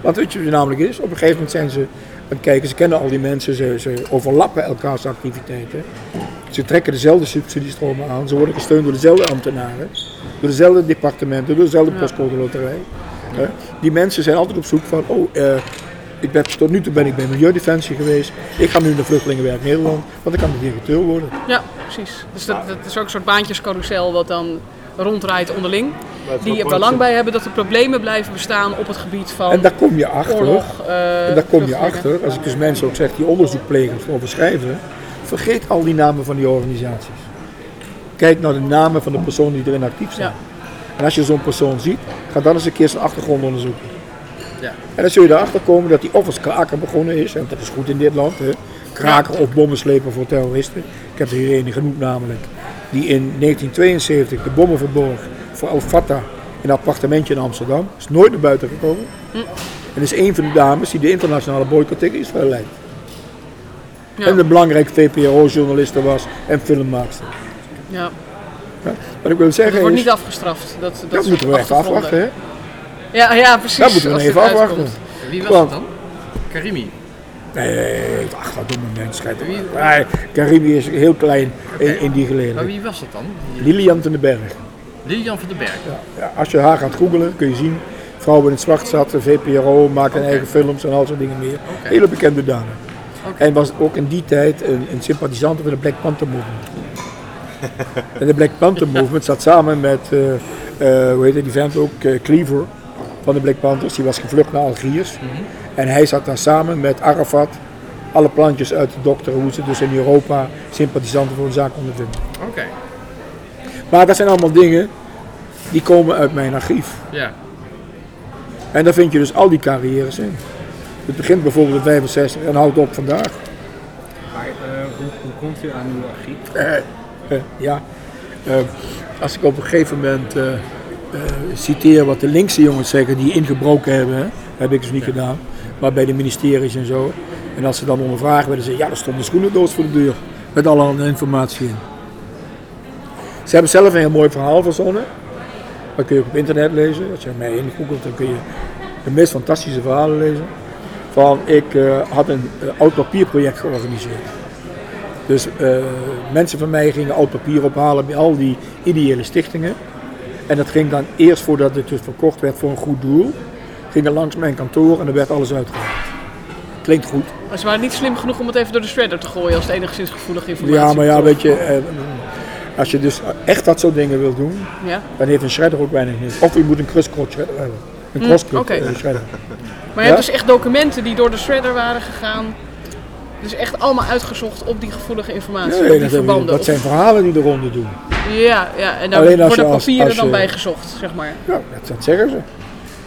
Speaker 10: Want weet je namelijk is? Op een gegeven moment zijn ze het kijken, ze kennen al die mensen, ze, ze overlappen elkaars activiteiten. Ze trekken dezelfde subsidiestromen aan, ze worden gesteund door dezelfde ambtenaren, door dezelfde departementen, door dezelfde postcode loterij. Die mensen zijn altijd op zoek van, oh, eh, ik ben, tot nu toe ben ik bij Milieudefensie geweest, ik ga nu naar Vluchtelingenwerk Nederland, want dan kan ik directeur worden.
Speaker 5: Ja, precies. Dus dat, dat is ook een soort baantjescarousel wat dan ronddraait onderling. Die er belang bij hebben dat er problemen blijven bestaan op het gebied van
Speaker 10: En daar kom je achter.
Speaker 5: oorlog. eh,
Speaker 10: En daar kom je achter, als ik dus mensen ook zeg die onderzoek plegen of over schrijven, vergeet al die namen van die organisaties. Kijk naar de namen van de personen die erin actief zijn. En als je zo'n persoon ziet, ga dan eens een keer zijn achtergrond onderzoeken.
Speaker 9: Ja.
Speaker 10: En dan zul je erachter komen dat hij of als kraker begonnen is, en dat is goed in dit land, hè. kraker of bommensleper voor terroristen. Ik heb er hier een genoemd namelijk, die in 1972 de bommen verborg voor Al-Fatah in een appartementje in Amsterdam. Is nooit naar buiten gekomen. En is een van de dames die de internationale boycott tegen Israël leidt.
Speaker 5: Ja.
Speaker 10: En een belangrijke VPRO-journaliste was en filmmaakster.
Speaker 5: Ja.
Speaker 10: Ja. Wat ik wil zeggen
Speaker 5: Dat wordt
Speaker 10: is,
Speaker 5: niet afgestraft. Dat, dat,
Speaker 10: dat moeten we even
Speaker 5: achtergronden.
Speaker 10: afwachten. Hè?
Speaker 5: Ja, ja, precies.
Speaker 10: Dat moeten we
Speaker 5: als
Speaker 10: even afwachten.
Speaker 5: uitkomt.
Speaker 9: Wie was
Speaker 10: Want-
Speaker 9: het dan? Karimi.
Speaker 10: Nee, ach, dat domme mens. Nee, Caribi is heel klein in, in die
Speaker 9: Maar
Speaker 10: geleden.
Speaker 9: wie was dat dan?
Speaker 10: Lilian ten den Berg.
Speaker 9: Lilian van den Berg.
Speaker 10: Ja, als je haar gaat googelen, kun je zien. Vrouwen in het zwart zat, de VPRO, maken eigen films en al soort dingen meer. Hele bekende dame. En was ook in die tijd een, een sympathisante van de Black Panther Movement. en de Black Panther Movement zat samen met, eh, eh, hoe heet die vent ook, eh, Cleaver van de Black Panthers. Die was gevlucht naar Algiers. En hij zat daar samen met Arafat alle plantjes uit de dokter, hoe ze dus in Europa sympathisanten voor een zaak konden vinden.
Speaker 9: Oké.
Speaker 10: Maar dat zijn allemaal dingen die komen uit mijn archief.
Speaker 9: Ja.
Speaker 10: En daar vind je dus al die carrières in. Het begint bijvoorbeeld in 65 en houdt op vandaag.
Speaker 11: Maar eh, hoe, hoe komt u aan uw archief?
Speaker 10: Eh, eh, ja, Eh, als ik op een gegeven moment eh, eh, citeer wat de linkse jongens zeggen die ingebroken hebben, hè, heb ik dus niet gedaan, maar bij de ministeries en zo. En als ze dan ondervragen werden, zeggen ja, er stond een schoenendoos voor de deur met allerhande informatie in. Ze hebben zelf een heel mooi verhaal verzonnen. Dat kun je ook op internet lezen. Als je mij ingoogelt, dan kun je de meest fantastische verhalen lezen. Van ik eh, had een eh, oud papierproject georganiseerd. Dus eh, mensen van mij gingen oud papier ophalen bij al die ideële stichtingen. En dat ging dan eerst voordat het dus verkocht werd voor een goed doel. Ging langs mijn kantoor en er werd alles uitgehaald. Klinkt goed.
Speaker 5: Maar ze waren niet slim genoeg om het even door de shredder te gooien als het enigszins gevoelige informatie
Speaker 10: Ja, maar ja, weet je, als je dus echt dat soort dingen wil doen,
Speaker 5: Ja.
Speaker 10: dan heeft een shredder ook weinig nut. Of je moet een crisscross shredder hebben. Een
Speaker 5: Mm,
Speaker 10: crosscut
Speaker 5: oké.
Speaker 10: eh, shredder.
Speaker 5: Maar je hebt dus echt documenten die door de shredder waren gegaan. Dus echt allemaal uitgezocht op die gevoelige informatie,
Speaker 10: Nee,
Speaker 5: op
Speaker 10: dat,
Speaker 5: die
Speaker 10: we-
Speaker 5: verbanden.
Speaker 10: dat
Speaker 5: op-
Speaker 10: zijn verhalen die de ronde doen.
Speaker 5: Ja, ja, en daar
Speaker 10: Alleen
Speaker 5: worden
Speaker 10: als-
Speaker 5: papieren
Speaker 10: als
Speaker 5: dan bij gezocht, zeg maar.
Speaker 10: Ja, dat, dat zeggen ze.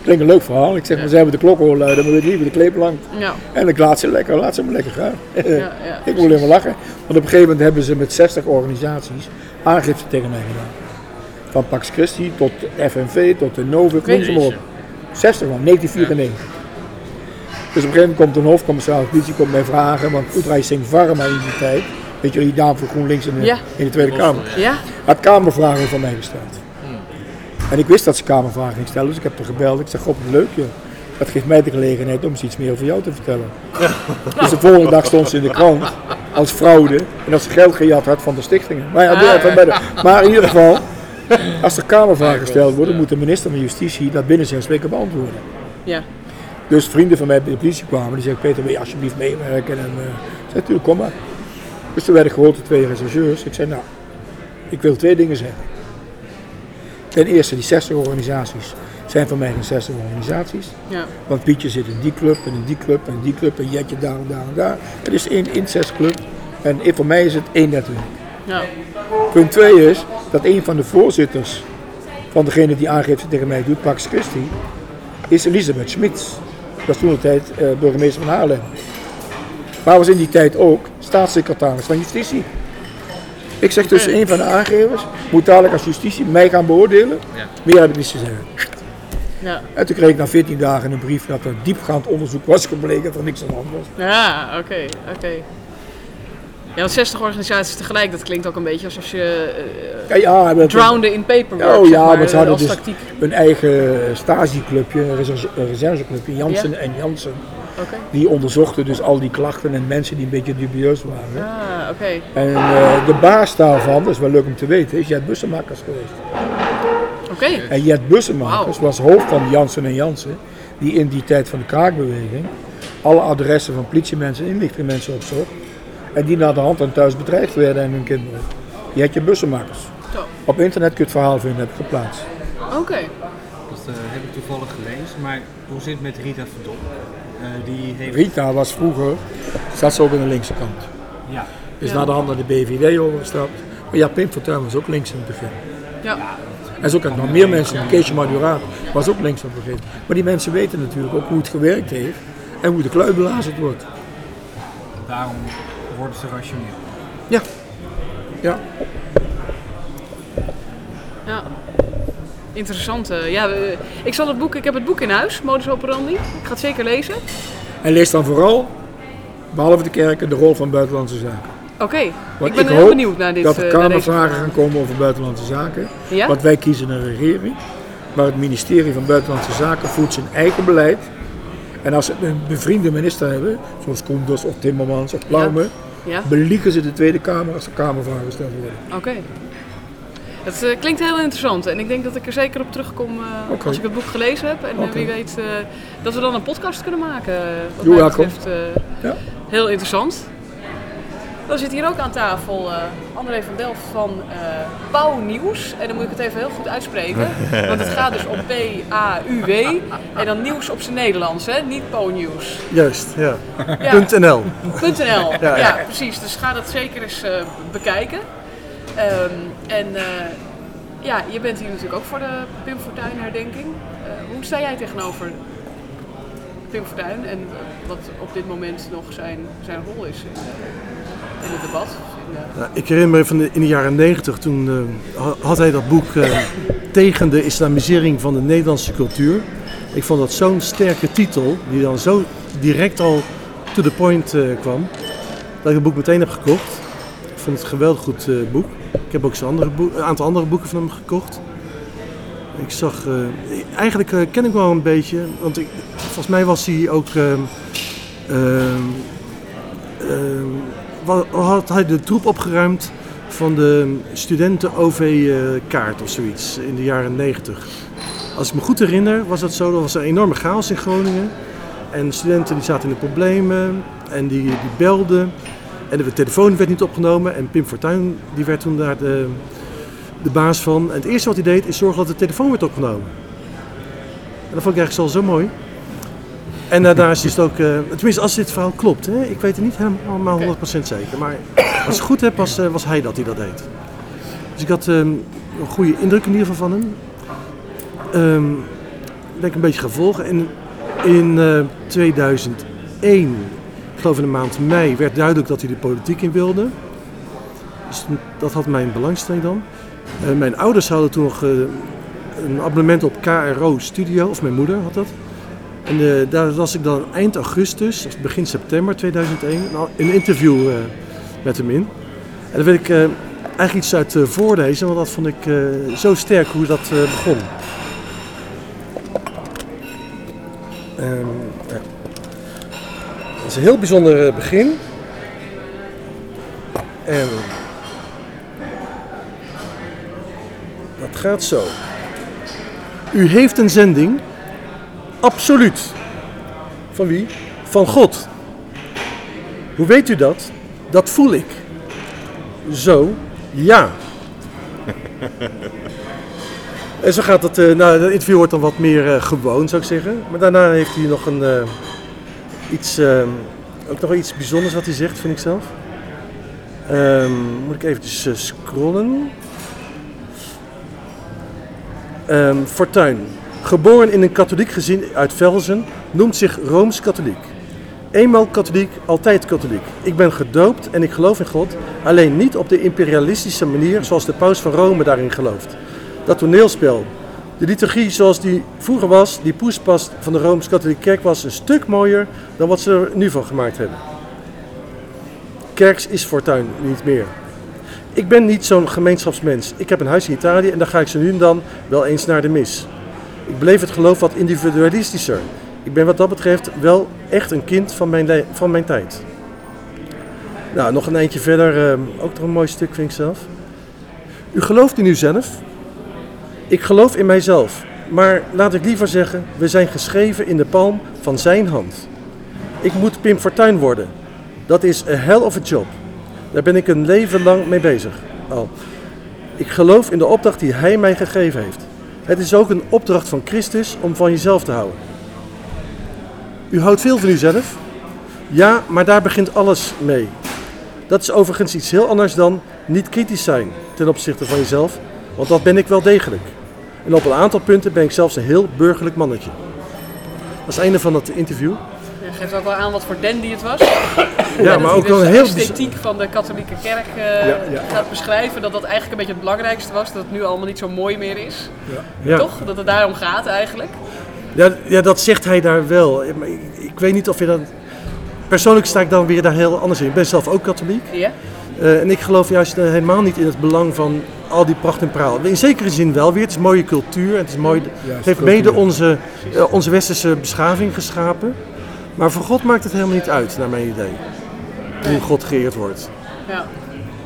Speaker 10: Klinkt een leuk verhaal. Ik zeg maar, ze hebben de klok horen luiden, maar weet niet wie de kleep langt.
Speaker 5: Ja.
Speaker 10: En ik laat ze lekker, laat ze maar lekker gaan.
Speaker 5: ja,
Speaker 10: ik moet alleen maar lachen. Want op een gegeven moment hebben ze met 60 organisaties aangifte tegen mij gedaan. Van Pax Christi tot FNV, tot de noem ze maar op. 60 man, 1994. Dus op een gegeven moment komt een hoofdcommissaris politie komt mij vragen, want Utrecht Singh Varma in die tijd, Weet je, die dame voor GroenLinks in de,
Speaker 5: Ja.
Speaker 10: in de Tweede Kamer.
Speaker 5: Ja?
Speaker 10: Had Kamervragen van mij gesteld. En ik wist dat ze Kamervragen ging stellen, dus ik heb haar gebeld. Ik zeg, god, wat leuk joh. Dat geeft mij de gelegenheid om eens iets meer over jou te vertellen. Dus de volgende dag stond ze in de krant als fraude en dat ze geld gejat had van de stichtingen. Maar, ja,
Speaker 5: Ah.
Speaker 10: van bij de- maar in ieder geval, als er Kamervragen gesteld worden, moet de minister van Justitie dat binnen zes weken beantwoorden.
Speaker 5: Ja.
Speaker 10: Dus vrienden van mij bij de politie kwamen, die zeggen, Peter, wil je alsjeblieft meewerken? En eh, ik zei, natuurlijk, kom maar. Dus toen werden gehoord door twee rechercheurs. Ik zei, nou, ik wil twee dingen zeggen. Ten eerste, die 60 organisaties zijn voor mij geen 60 organisaties.
Speaker 5: Ja.
Speaker 10: Want Pietje zit in die club en in die club en in die club en Jetje daar en daar en daar. Het is één incestclub en voor mij is het één netwerk.
Speaker 5: Ja.
Speaker 10: Punt twee is dat een van de voorzitters van degene die aangifte tegen mij doet, Pax Christi, is Elisabeth Schmitz. Dat is toen de tijd eh, burgemeester van Haarlem. Maar was in die tijd ook staatssecretaris van Justitie. Ik zeg dus, een van de aangevers moet dadelijk als justitie mij gaan beoordelen.
Speaker 9: Ja.
Speaker 10: Meer heb ik niets te zeggen.
Speaker 5: Ja.
Speaker 10: En toen kreeg ik na 14 dagen een brief dat er diepgaand onderzoek was gebleken dat er niks aan de hand was.
Speaker 5: Ja, oké, oké. Ja, want 60 organisaties tegelijk, dat klinkt ook een beetje alsof je
Speaker 10: Ja, ja, we-
Speaker 5: drowned in paperwork,
Speaker 10: Oh ja,
Speaker 5: maar,
Speaker 10: maar ze hadden dus
Speaker 5: tactiek.
Speaker 10: een eigen stageclubje, een reserve- een reserveclubje, Jansen
Speaker 5: Ja.
Speaker 10: en Jansen.
Speaker 5: Oké.
Speaker 10: Die onderzochten dus al die klachten en mensen die een beetje dubieus waren.
Speaker 5: Ah, oké.
Speaker 10: En eh, de baas daarvan, dat is wel leuk om te weten, is Jet Bussemakers geweest.
Speaker 5: Oké.
Speaker 10: En Jet Bussemakers was hoofd van Jansen en Jansen, die in die tijd van de kraakbeweging alle adressen van politiemensen en inlichtingmensen opzocht. En die naar de hand en thuis bedreigd werden en hun kinderen. Jetje Bussemakers.
Speaker 5: Zo.
Speaker 10: Op internet kun je het verhaal vinden, heb ik geplaatst.
Speaker 5: Oké.
Speaker 11: Dat eh, heb ik toevallig gelezen, maar hoe zit het met Rita Verdonk? Eh, die heeft...
Speaker 10: Rita was vroeger, zat ze ook aan de linkse kant.
Speaker 11: Ja.
Speaker 10: Is
Speaker 5: Ja.
Speaker 10: naar de hand naar de BVD overgestapt. Maar ja, Pim Fortuyn was ook links in het begin.
Speaker 5: Ja.
Speaker 10: En zo ook nog meer mensen. Keesje Maduraat was ook links in het begin. Maar die mensen weten natuurlijk ook hoe het gewerkt heeft en hoe de klui belazerd wordt.
Speaker 11: Daarom worden ze rationeel.
Speaker 10: Ja. Ja.
Speaker 5: Ja. Interessant. eh, ja, ik zal het boek, ik heb het boek in huis, Modus Operandi. Ik ga het zeker lezen.
Speaker 10: En lees dan vooral, behalve de kerken, de rol van buitenlandse zaken.
Speaker 5: Oké, ik ben heel
Speaker 10: hoop
Speaker 5: benieuwd naar dit.
Speaker 10: dat er
Speaker 5: eh,
Speaker 10: kamervragen gaan komen over buitenlandse zaken.
Speaker 5: Ja?
Speaker 10: Want wij kiezen een regering, maar het ministerie van Buitenlandse Zaken voert zijn eigen beleid. En als ze een bevriende minister hebben, zoals Koenders of Timmermans of Plaume,
Speaker 5: Ja.
Speaker 10: beliegen ze de Tweede Kamer als er kamervragen gesteld worden.
Speaker 5: Oké. Het eh, klinkt heel interessant en ik denk dat ik er zeker op terugkom eh, als ik het boek gelezen heb. En eh, wie weet dat we dan een podcast kunnen maken. Wat
Speaker 10: Doe
Speaker 5: mij betreft
Speaker 10: Ja.
Speaker 5: heel interessant. Dan zit hier ook aan tafel André van Delft van Pauw Nieuws. En dan moet ik het even heel goed uitspreken. want het gaat dus om P-A-U-W. En dan nieuws op zijn Nederlands, hè? niet Pauw Nieuws.
Speaker 12: Juist, ja. NL.
Speaker 5: .nl. Ja,
Speaker 12: Ja,
Speaker 5: precies. Dus ga dat zeker eens bekijken. Ehm, en eh, ja, je bent hier natuurlijk ook voor de Pim Fortuyn herdenking. Eh, hoe sta jij tegenover Pim Fortuyn en eh, wat op dit moment nog zijn, zijn rol is in, het debat? In,
Speaker 12: Nou, ik herinner me van de, in de jaren negentig, toen ha- had hij dat boek tegen de islamisering van de Nederlandse cultuur. Ik vond dat zo'n sterke titel, die dan zo direct al to the point kwam, dat ik het boek meteen heb gekocht. Ik vond het een geweldig goed eh, boek. Ik heb ook andere boek- een aantal andere boeken van hem gekocht. Ik zag, eh, eigenlijk eh, ken ik wel een beetje, want ik, volgens mij was hij ook had hij de troep opgeruimd van de studenten-OV-kaart of zoiets in de jaren 90. Als ik me goed herinner was dat zo, er was een enorme chaos in Groningen. En studenten die zaten in de problemen en die, die belden. En de telefoon werd niet opgenomen en Pim Fortuyn die werd toen daar de, de baas van. En het eerste wat hij deed is zorgen dat de telefoon werd opgenomen. En dat vond ik eigenlijk zo, zo mooi. En eh, daar is het ook, eh, tenminste als dit verhaal klopt, hè? ik weet het niet helemaal 100% zeker. Maar als ik het goed heb, was, eh, was hij dat die dat deed. Dus ik had ehm, een goede indruk in ieder geval van hem. Ben ik een beetje gaan volgen. En in eh, 2001, ik geloof in de maand mei, werd duidelijk dat hij de politiek in wilde. Dus dat had mijn belangstelling dan. Eh, mijn ouders hadden toen nog eh, een abonnement op KRO Studio, of mijn moeder had dat. En eh, daar las ik dan eind augustus, begin september 2001, nou, een interview met hem in. En daar wil ik eigenlijk iets uit voorlezen, want dat vond ik zo sterk hoe dat begon. Ehm, is een heel bijzonder eh, begin. En dat gaat zo. U heeft een zending. Absoluut. Van wie? Van God. Hoe weet u dat? Dat voel ik. Zo, ja. en zo gaat het. eh nou, het interview wordt dan wat meer eh, gewoon, zou ik zeggen. Maar daarna heeft hij nog een. Iets. eh, ook nog wel iets bijzonders wat hij zegt, vind ik zelf. Ehm, moet ik eventjes eh, scrollen. Ehm, Fortuyn, geboren in een katholiek gezin uit Velzen, noemt zich Rooms-katholiek. Eenmaal katholiek, altijd katholiek. Ik ben gedoopt en ik geloof in God, alleen niet op de imperialistische manier zoals de paus van Rome daarin gelooft. Dat toneelspel, de liturgie zoals die vroeger was, die poespas van de Rooms-katholieke kerk was een stuk mooier dan wat ze er nu van gemaakt hebben. Kerks is Fortuyn niet meer. Ik ben niet zo'n gemeenschapsmens. Ik heb een huis in Italië en daar ga ik zo nu en dan wel eens naar de mis. Ik beleef het geloof wat individualistischer. Ik ben wat dat betreft wel echt een kind van mijn, van mijn tijd. Nou, nog een eindje verder, eh, ook nog een mooi stuk vind ik zelf. U gelooft in uzelf? Ik geloof in mijzelf. Maar laat ik liever zeggen, we zijn geschreven in de palm van zijn hand. Ik moet Pim Fortuyn worden. Dat is a hell of a job. Daar ben ik een leven lang mee bezig. Al. Ik geloof in de opdracht die hij mij gegeven heeft. Het is ook een opdracht van Christus om van jezelf te houden. U houdt veel van uzelf? Ja, maar daar begint alles mee. Dat is overigens iets heel anders dan niet kritisch zijn ten opzichte van jezelf, want dat ben ik wel degelijk. En op een aantal punten ben ik zelfs een heel burgerlijk mannetje. Dat is het einde van het interview.
Speaker 5: Je geeft ook wel aan wat voor dandy het was.
Speaker 12: Ja,
Speaker 5: dat
Speaker 12: maar ook
Speaker 5: dus
Speaker 12: wel
Speaker 5: de
Speaker 12: heel
Speaker 5: esthetiek van de katholieke kerk eh,
Speaker 12: Ja, ja.
Speaker 5: gaat beschrijven. Dat dat eigenlijk een beetje het belangrijkste was. Dat het nu allemaal niet zo mooi meer is.
Speaker 12: Ja.
Speaker 5: Toch? Dat het daarom gaat eigenlijk.
Speaker 12: Ja, ja, dat zegt hij daar wel. Ik, ik weet niet of je dat. Persoonlijk sta ik dan weer daar heel anders in. Ik ben zelf ook katholiek.
Speaker 5: Ja.
Speaker 12: Eh, en ik geloof juist eh, helemaal niet in het belang van al die pracht en praal. In zekere zin wel weer. Het is mooie cultuur. En het, is mooi, het heeft mede onze, eh, onze westerse beschaving geschapen. Maar voor God maakt het helemaal niet uit, naar mijn idee. Hoe God geëerd wordt.
Speaker 5: Ja.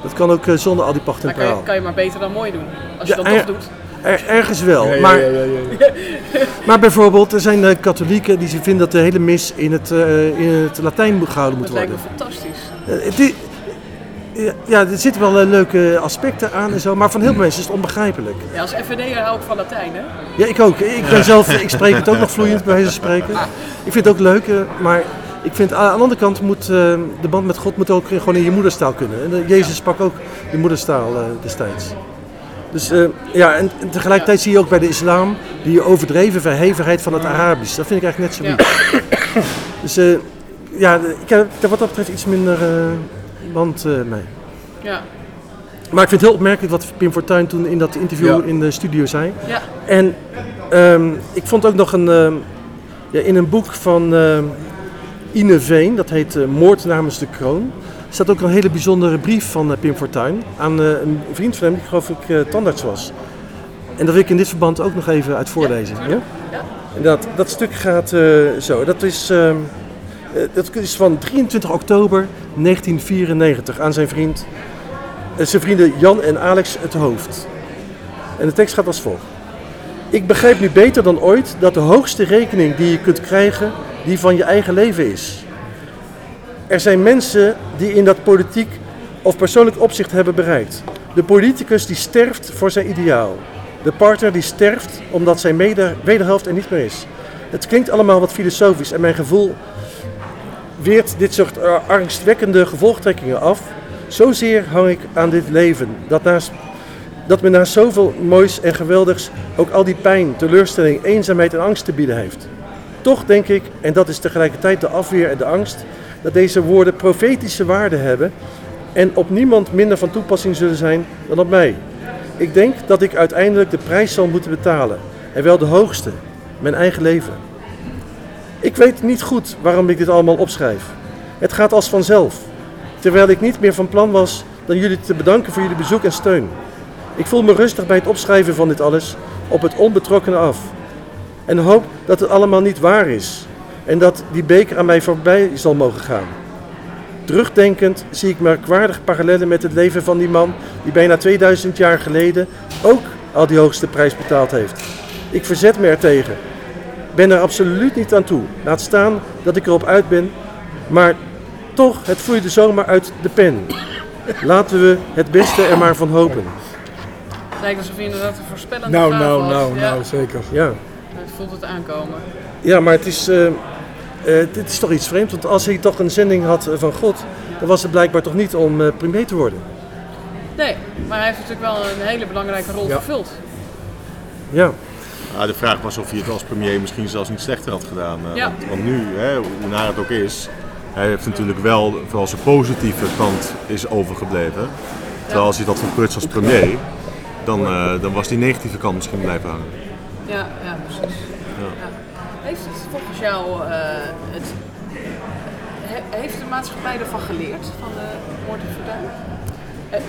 Speaker 12: Dat kan ook eh, zonder al die pracht en
Speaker 5: Maar kan je,
Speaker 12: praal.
Speaker 5: kan je maar beter dan mooi doen. Als je
Speaker 12: Ja,
Speaker 5: dat
Speaker 12: er-
Speaker 5: toch doet.
Speaker 12: Er- ergens wel.
Speaker 10: Ja, ja,
Speaker 12: maar,
Speaker 10: ja, ja, ja.
Speaker 12: maar bijvoorbeeld, er zijn katholieken die vinden dat de hele mis in het, eh, in het Latijn moet gehouden moet
Speaker 5: Dat lijkt
Speaker 12: worden.
Speaker 5: me fantastisch.
Speaker 12: Ja, ja, er zitten wel eh, leuke aspecten aan en zo, maar van heel veel mensen is het onbegrijpelijk.
Speaker 5: Ja, als FVD'er hou ik van Latijn, hè?
Speaker 12: Ja, ik ook. Ik ben zelf, ik spreek het ook nog vloeiend bij wijze van spreken. Ik vind het ook leuk, eh, maar ik vind aan de andere kant moet eh, de band met God moet ook gewoon in je moederstaal kunnen. En eh, Jezus sprak ook de moederstaal eh, destijds. Dus eh, ja, en, en tegelijkertijd zie je ook bij de islam die overdreven verhevenheid van het Arabisch. Dat vind ik eigenlijk net zo goed. Dus eh, ja, ik heb wat dat betreft iets minder band eh, mee.
Speaker 5: Ja.
Speaker 12: Maar ik vind het heel opmerkelijk wat Pim Fortuyn toen in dat interview
Speaker 10: Ja.
Speaker 12: in de studio zei.
Speaker 5: Ja.
Speaker 12: En ehm, ik vond ook nog een, ehm, ja, in een boek van ehm, Ine Veen, dat heet eh, Moord namens de kroon, staat ook een hele bijzondere brief van eh, Pim Fortuyn aan eh, een vriend van hem, die geloof ik tandarts was. En dat wil ik in dit verband ook nog even uit voorlezen. Ja? En dat, dat stuk gaat eh, zo. Dat is, dat is van 23 oktober 1994 aan zijn vriend, eh, zijn vrienden Jan en Alex het hoofd. En de tekst gaat als volgt. Ik begrijp nu beter dan ooit dat de hoogste rekening die je kunt krijgen, die van je eigen leven is. Er zijn mensen die in dat politiek of persoonlijk opzicht hebben bereikt. De politicus die sterft voor zijn ideaal. De partner die sterft omdat zijn wederhelft er niet meer is. Het klinkt allemaal wat filosofisch en mijn gevoel weert dit soort eh, angstwekkende gevolgtrekkingen af. Zozeer hang ik aan dit leven, dat, naast, dat me naast zoveel moois en geweldigs ook al die pijn, teleurstelling, eenzaamheid en angst te bieden heeft. Toch denk ik, en dat is tegelijkertijd de afweer en de angst, dat deze woorden profetische waarde hebben en op niemand minder van toepassing zullen zijn dan op mij. Ik denk dat ik uiteindelijk de prijs zal moeten betalen, en wel de hoogste, mijn eigen leven. Ik weet niet goed waarom ik dit allemaal opschrijf. Het gaat als vanzelf. Terwijl ik niet meer van plan was dan jullie te bedanken voor jullie bezoek en steun. Ik voel me rustig bij het opschrijven van dit alles op het onbetrokkene af. En hoop dat het allemaal niet waar is. En dat die beker aan mij voorbij zal mogen gaan. Terugdenkend zie ik merkwaardige parallellen met het leven van die man die bijna 2000 jaar geleden ook al die hoogste prijs betaald heeft. Ik verzet me ertegen. Ben er absoluut niet aan toe. Laat staan dat ik erop uit ben. Maar toch, het vloeide zomaar uit de pen. Laten we het beste er maar van hopen.
Speaker 3: Het lijkt alsof je inderdaad een voorspellende
Speaker 10: Nou, nou, nou,
Speaker 3: ja.
Speaker 10: nou, zeker.
Speaker 12: Ja,
Speaker 3: Het voelt het aankomen.
Speaker 12: ja maar het is, eh, eh, dit is toch iets vreemds. Want als hij toch een zending had eh, van God, dan was het blijkbaar toch niet om eh, premier te worden.
Speaker 3: Nee, maar hij heeft natuurlijk wel een hele belangrijke rol
Speaker 10: Ja.
Speaker 3: vervuld.
Speaker 12: Ja.
Speaker 1: Ja, de vraag was of hij het als premier misschien zelfs niet slechter had gedaan. eh,
Speaker 3: Ja.
Speaker 1: Want, want nu, hè, hoe naar het ook is, hij heeft natuurlijk wel vooral zijn positieve kant is overgebleven. Terwijl als hij dat verprutst als premier, dan, eh, dan was die negatieve kant misschien blijven hangen.
Speaker 3: Ja, ja precies. Ja. Heeft het volgens jou, eh, het, he- heeft de maatschappij ervan geleerd, van de moord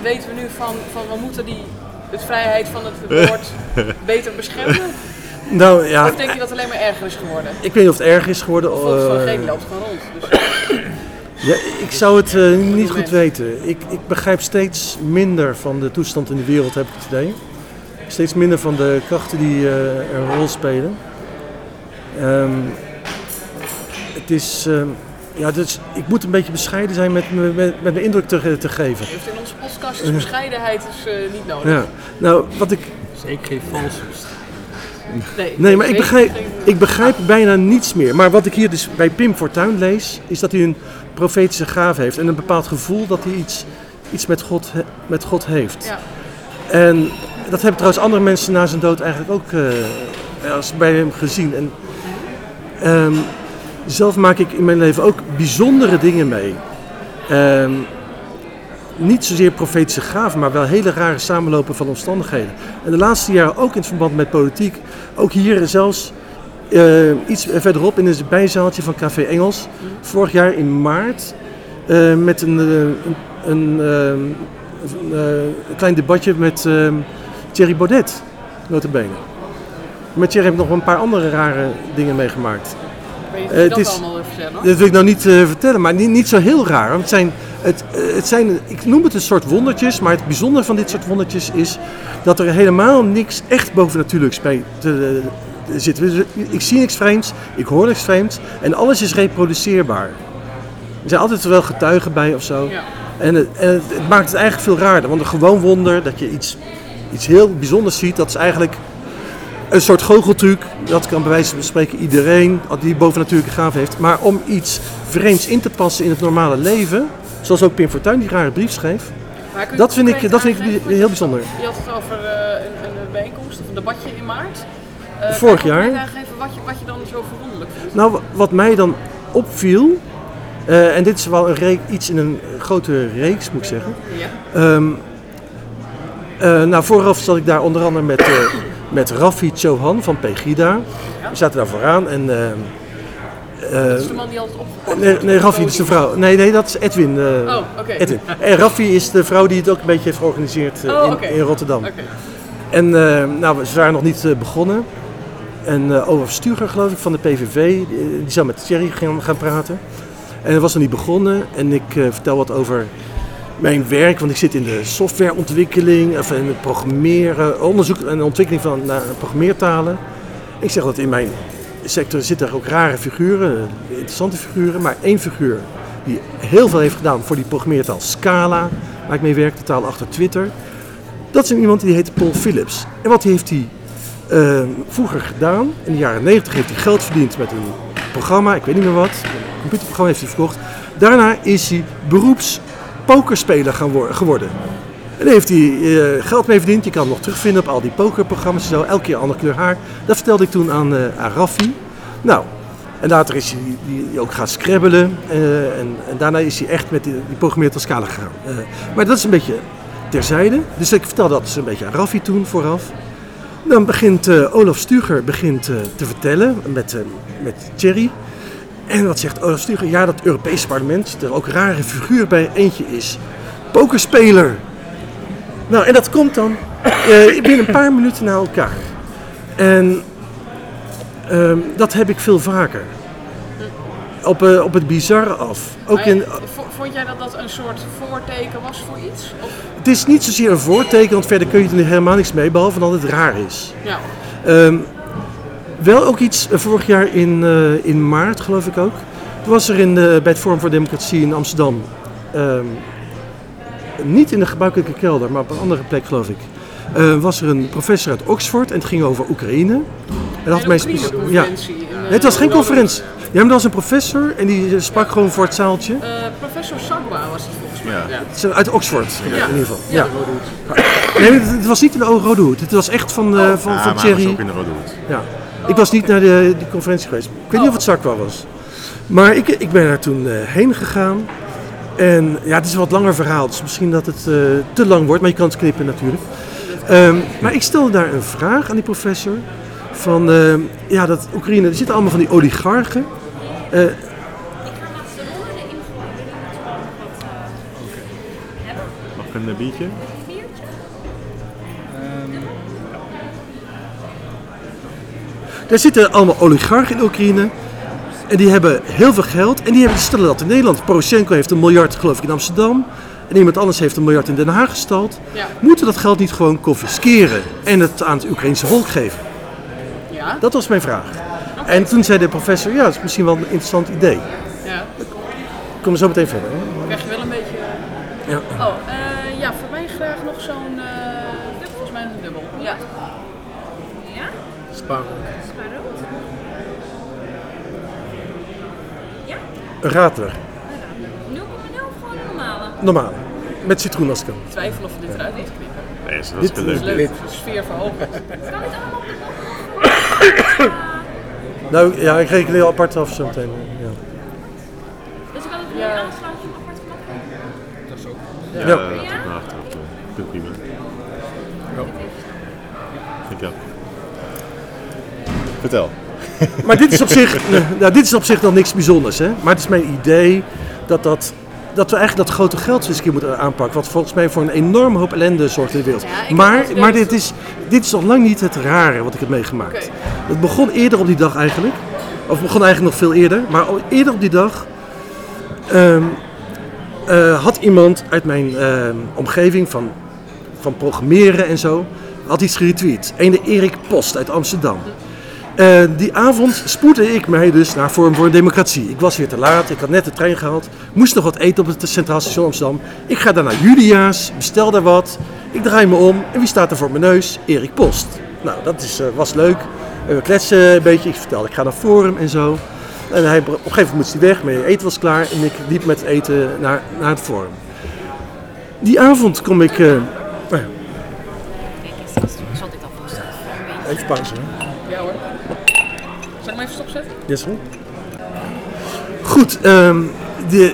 Speaker 3: weten we nu van, van we moeten die, de vrijheid van het woord beter beschermen?
Speaker 12: Nou ja,
Speaker 3: Of denk je dat het alleen maar erger is geworden?
Speaker 12: ik weet niet of het erg is geworden.
Speaker 3: Volgens van
Speaker 12: eh,
Speaker 3: geen loopt gewoon rond. Dus,
Speaker 12: Ja, ik zou het eh, niet goed weten. Ik, ik begrijp steeds minder van de toestand in de wereld, heb ik het idee. Steeds minder van de krachten die eh, er een rol spelen. Ehm, het is, ehm, ja, dus ik moet een beetje bescheiden zijn met, me- met, met mijn indruk te, te geven.
Speaker 3: heeft in onze podcast is bescheidenheid is, eh, niet nodig.
Speaker 12: Ja, nou, wat ik,
Speaker 11: Zeker geen valse
Speaker 3: Nee,
Speaker 12: Nee, maar ik begrijp, ik begrijp bijna niets meer. Maar wat ik hier dus bij Pim Fortuyn lees, is dat hij een profetische gave heeft. En een bepaald gevoel dat hij iets, iets met, God, met God heeft.
Speaker 3: Ja.
Speaker 12: En dat hebben trouwens andere mensen na zijn dood eigenlijk ook eh, als bij hem gezien. En, ehm, zelf maak ik in mijn leven ook bijzondere dingen mee. Ehm, niet zozeer profetische gaven, maar wel hele rare samenlopen van omstandigheden. En de laatste jaren ook in verband met politiek. Ook hier zelfs eh, iets verderop in het bijzaaltje van Café Engels. Vorig jaar in maart eh, met een, eh, een, een, een, een klein debatje met Thierry Baudet, notabene. Met Thierry heb ik nog een paar andere rare dingen meegemaakt.
Speaker 3: Weet je
Speaker 12: het
Speaker 3: dat
Speaker 12: is-
Speaker 3: allemaal even vertellen?
Speaker 12: Dat wil ik nou niet vertellen, maar niet, niet zo heel raar. Want het zijn, het, eh, het zijn, ik noem het een soort wondertjes, maar het bijzondere van dit soort wondertjes is dat er helemaal niks echt bovennatuurlijks bij te, eh, zit. Dus Ik zie niks vreemds, ik hoor niks vreemds en alles is reproduceerbaar. Er zijn altijd wel getuigen bij of zo.
Speaker 3: Ja.
Speaker 12: En, het, en het, het maakt het eigenlijk veel raarder, want een gewoon wonder dat je iets, iets heel bijzonders ziet, dat is eigenlijk een soort goocheltruc, dat kan bij wijze van spreken iedereen die bovennatuurlijke gave heeft. Maar om iets vreemds in te passen in het normale leven, zoals ook Pim Fortuyn die rare brief schreef,
Speaker 3: kun je
Speaker 12: dat vind ik, dat vind ik heel bijzonder.
Speaker 3: Je had het over eh, een, een bijeenkomst of een debatje in maart. Eh,
Speaker 12: Vorig
Speaker 3: kan je concreet
Speaker 12: jaar.
Speaker 3: aangeven wat je, wat je dan zo verwonderlijk vond?
Speaker 12: Nou, wa- wat mij dan opviel, eh, en dit is wel een reek, iets in een grote reeks moet ik zeggen.
Speaker 3: Ja.
Speaker 12: Ehm, eh, nou, vooraf zat ik daar onder andere met, met Raffi Chauhan van Pegida. We zaten daar vooraan en... eh,
Speaker 3: Dat is de man die altijd opgepakt
Speaker 12: Nee, nee Raffi is de vrouw. Nee, nee, dat is Edwin. eh,
Speaker 3: Oh, oké.
Speaker 12: Edwin. En Raffi is de vrouw die het ook een beetje heeft georganiseerd eh,
Speaker 3: Oh,
Speaker 12: in, in Rotterdam.
Speaker 3: Oké.
Speaker 12: En nou, ze waren nog niet begonnen. En eh Olaf Stuger, geloof ik, van de PVV, die, die zou met Thierry gaan, gaan praten. En het was nog niet begonnen. En ik vertel wat over mijn werk, want ik zit in de softwareontwikkeling, of in het programmeren, onderzoek en ontwikkeling van naar programmeertalen. Ik zeg dat in mijn sector zitten er ook rare figuren, interessante figuren, maar één figuur die heel veel heeft gedaan voor die programmeertaal Scala, waar ik mee werk, de taal achter Twitter. Dat is iemand die heet Paul Phillips. En wat heeft hij eh, vroeger gedaan? In de jaren 90 heeft hij geld verdiend met een programma, ik weet niet meer wat. Een computerprogramma heeft hij verkocht. Daarna is hij beroeps pokerspeler gaan wor- geworden. En heeft hij eh, geld mee verdiend. Je kan het nog terugvinden op al die pokerprogramma's zo. Elke keer een andere kleur haar. Dat vertelde ik toen aan, aan Raffi. Nou, en later is hij die, ook gaan scrabbelen. eh, en, en daarna is hij echt met die, die programmeertaal Scala gegaan. Maar dat is een beetje terzijde. Dus ik vertelde dat een beetje aan Raffi toen vooraf. Dan begint Olaf Stuger begint, te vertellen met, met Thierry. En wat zegt Olaf Stuger? Ja, dat Europese parlement, er ook rare figuur bij. Eentje is pokerspeler. Nou, en dat komt dan eh, binnen een paar minuten na elkaar. En ehm, dat heb ik veel vaker. Op, eh, op het bizarre af. Ook in,
Speaker 3: Vond jij dat dat een soort voorteken was voor iets? Of,
Speaker 12: het is niet zozeer een voorteken, want verder kun je er helemaal niks mee, behalve dat het raar is.
Speaker 3: ja.
Speaker 12: Ehm, wel ook iets eh, vorig jaar in, in maart, geloof ik ook. Toen was er in de, bij het Forum voor Democratie in Amsterdam, ehm, niet in de gebruikelijke kelder, maar op een andere plek geloof ik, eh, was er een professor uit Oxford en het ging over Oekraïne. En dat had mij ja.
Speaker 3: Eh,
Speaker 12: Nee, het was geen conferentie. Ja, maar dat was een professor en die sprak gewoon voor het zaaltje.
Speaker 3: Eh, professor Sagwa was het volgens mij. Ja.
Speaker 12: Uit Oxford, in ieder geval.
Speaker 3: Ja.
Speaker 12: Ja. Nee, het, het was niet in de Rode Hoed. Het was echt van, eh, van,
Speaker 1: Ja,
Speaker 12: van
Speaker 1: maar
Speaker 12: Thierry.
Speaker 1: was ook in de Rode Hoed.
Speaker 12: Ja. Ik was niet naar de, die conferentie geweest. Ik weet niet of het Zakwa was. Maar ik, ik ben daar toen eh, heen gegaan. En ja, het is een wat langer verhaal. Dus misschien dat het eh, te lang wordt. Maar je kan het knippen natuurlijk. Ehm, maar ik stelde daar een vraag aan die professor. Van, ehm, ja, dat Oekraïne, er zitten allemaal van die oligarchen. Eh,
Speaker 1: Mag ik een eh, biertje?
Speaker 12: Daar zitten allemaal oligarchen in Oekraïne. En die hebben heel veel geld. En die, hebben, die stellen dat in Nederland. Poroshenko heeft een miljard, geloof ik, in Amsterdam. En iemand anders heeft een miljard in Den Haag gestald.
Speaker 3: Ja.
Speaker 12: Moeten we dat geld niet gewoon confisceren en het aan het Oekraïnse volk geven?
Speaker 3: Ja.
Speaker 12: Dat was mijn vraag. En toen zei de professor, ja, dat is misschien wel een interessant idee.
Speaker 3: ja.
Speaker 12: Ik kom er zo meteen verder. hè.
Speaker 3: Krijg je wel een beetje...
Speaker 12: Ja.
Speaker 3: Oh, eh, ja, voor mij graag nog zo'n... eh dit volgens mij een dubbel. Ja. Ja?
Speaker 11: Sparrow.
Speaker 12: Een radler.
Speaker 13: 0,0 gewoon een normale.
Speaker 12: Normaal. Met citroen als het kan.
Speaker 3: Ik twijfel of we dit eruit moeten knippen.
Speaker 1: Nee, dat is
Speaker 12: Dit-
Speaker 3: Dat is
Speaker 1: leuk.
Speaker 3: leuk. Sfeer verhogen.
Speaker 12: Nou ja, ik reken heel apart af zo meteen. Ja.
Speaker 13: Dus ik had het nu
Speaker 3: Ja.
Speaker 13: op apart knop.
Speaker 11: Dat is ook.
Speaker 1: Ja,
Speaker 12: Ja.
Speaker 1: dat is naar achter. Dat vind ik prima. Ik ja. Vertel.
Speaker 12: Maar dit is op zich, nou, dit is op zich nog niks bijzonders. Hè? Maar het is mijn idee dat, dat, dat we eigenlijk dat grote geld eens een keer moeten aanpakken. Wat volgens mij voor een enorme hoop ellende zorgt in de wereld.
Speaker 3: Ja,
Speaker 12: maar maar dit, is, dit is nog lang niet het rare wat ik heb meegemaakt. Het begon eerder op die dag eigenlijk. Of begon eigenlijk nog veel eerder. Maar eerder op die dag ehm, eh, had iemand uit mijn ehm, omgeving van, van programmeren en zo, had iets geretweet. Ene Erik Post uit Amsterdam. Eh, die avond spoedde ik mij dus naar Forum voor Democratie. Ik was weer te laat, ik had net de trein gehaald, moest nog wat eten op het Centraal Station Amsterdam. Ik ga daar naar Julia's, bestel daar wat, ik draai me om en wie staat er voor mijn neus? Erik Post. Nou, dat is, eh, was leuk. En we kletsen een beetje, ik vertelde ik ga naar Forum en zo. En hij, op een gegeven moment moest hij weg, mijn eten was klaar en ik liep met het eten naar, naar het Forum. Die avond kom ik... eh, nou ja,
Speaker 13: Zal dit alvast
Speaker 12: even pauze. Hè?
Speaker 3: Ja hoor. Zal ik hem
Speaker 12: hoor. Goed, ehm, de,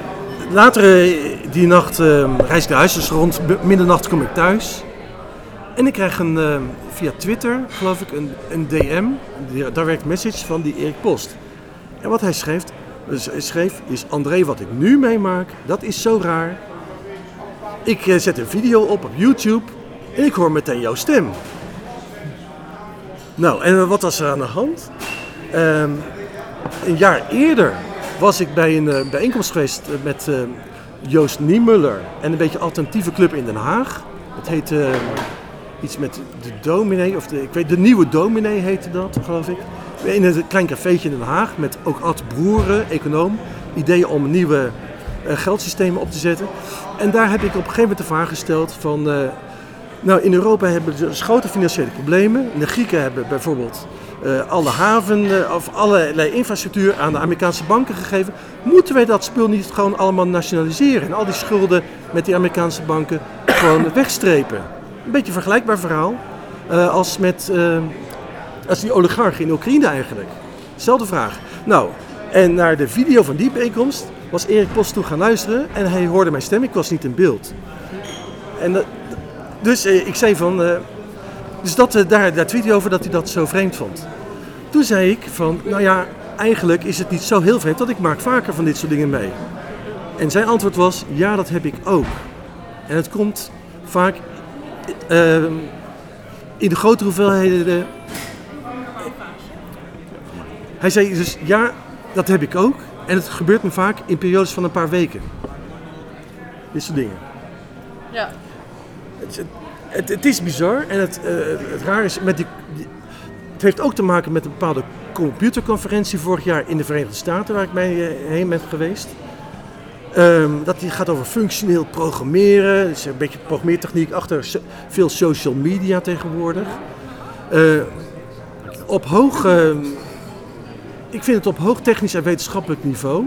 Speaker 12: later eh, die nacht ehm, reis ik naar huis, dus rond middernacht kom ik thuis. En ik krijg een, ehm, via Twitter, geloof ik, een, een DM, een direct message van die Erik Post. En wat hij schreef, dus hij schreef is, André, wat ik nu meemaak, dat is zo raar. Ik eh, zet een video op op YouTube en ik hoor meteen jouw stem. Nou, en wat was er aan de hand? Ehm, een jaar eerder was ik bij een eh, bijeenkomst geweest eh, met eh, Joost Niemuller en een beetje alternatieve club in Den Haag. Het heette iets met de dominee, of de, ik weet, de nieuwe dominee heette dat, geloof ik. In een klein cafeetje in Den Haag met ook Ad Broeren, econoom. Ideeën om nieuwe geldsystemen op te zetten. En daar heb ik op een gegeven moment de vraag gesteld van... nou, in Europa hebben ze grote financiële problemen. De Grieken hebben bijvoorbeeld alle haven eh, of allerlei infrastructuur aan de Amerikaanse banken gegeven. Moeten wij dat spul niet gewoon allemaal nationaliseren en al die schulden met die Amerikaanse banken gewoon wegstrepen? Een beetje een vergelijkbaar verhaal eh, als met eh, als die oligarchen in Oekraïne eigenlijk. Zelfde vraag. Nou, en naar de video van die bijeenkomst was Erik Post toe gaan luisteren en hij hoorde mijn stem. Ik was niet in beeld. En dus eh, ik zei van, eh, dus dat, eh, daar, daar tweet hij over dat hij dat zo vreemd vond. Toen zei ik van, nou ja, eigenlijk is het niet zo heel vreemd, want ik maak vaker van dit soort dingen mee. En zijn antwoord was, ja, dat heb ik ook. En het komt vaak ehm, in de grote hoeveelheden. Hij zei dus ja, dat heb ik ook. En het gebeurt me vaak in periodes van een paar weken. Dit soort dingen.
Speaker 5: Ja.
Speaker 12: Het, het, is bizar en het, eh, het raar is met die, Het heeft ook te maken met een bepaalde computerconferentie vorig jaar in de Verenigde Staten, waar ik mee eh, heen ben geweest. Ehm, dat die gaat over functioneel programmeren. Er is een beetje programmeertechniek achter veel social media tegenwoordig. Eh, op hoog, ehm, ik vind het op hoog technisch en wetenschappelijk niveau.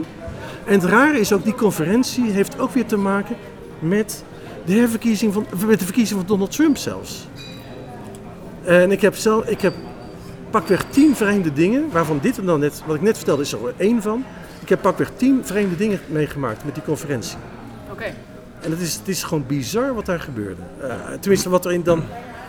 Speaker 12: En het rare is ook, die conferentie heeft ook weer te maken met de herverkiezing van, met de verkiezing van Donald Trump zelfs. En ik heb, zelf, ik heb pakweg tien vreemde dingen, waarvan dit en dan net, wat ik net vertelde, is er één van. Ik heb pakweg tien vreemde dingen meegemaakt met die conferentie.
Speaker 5: Oké.
Speaker 12: En het is, het is gewoon bizar wat daar gebeurde. Eh, tenminste, wat, er in dan,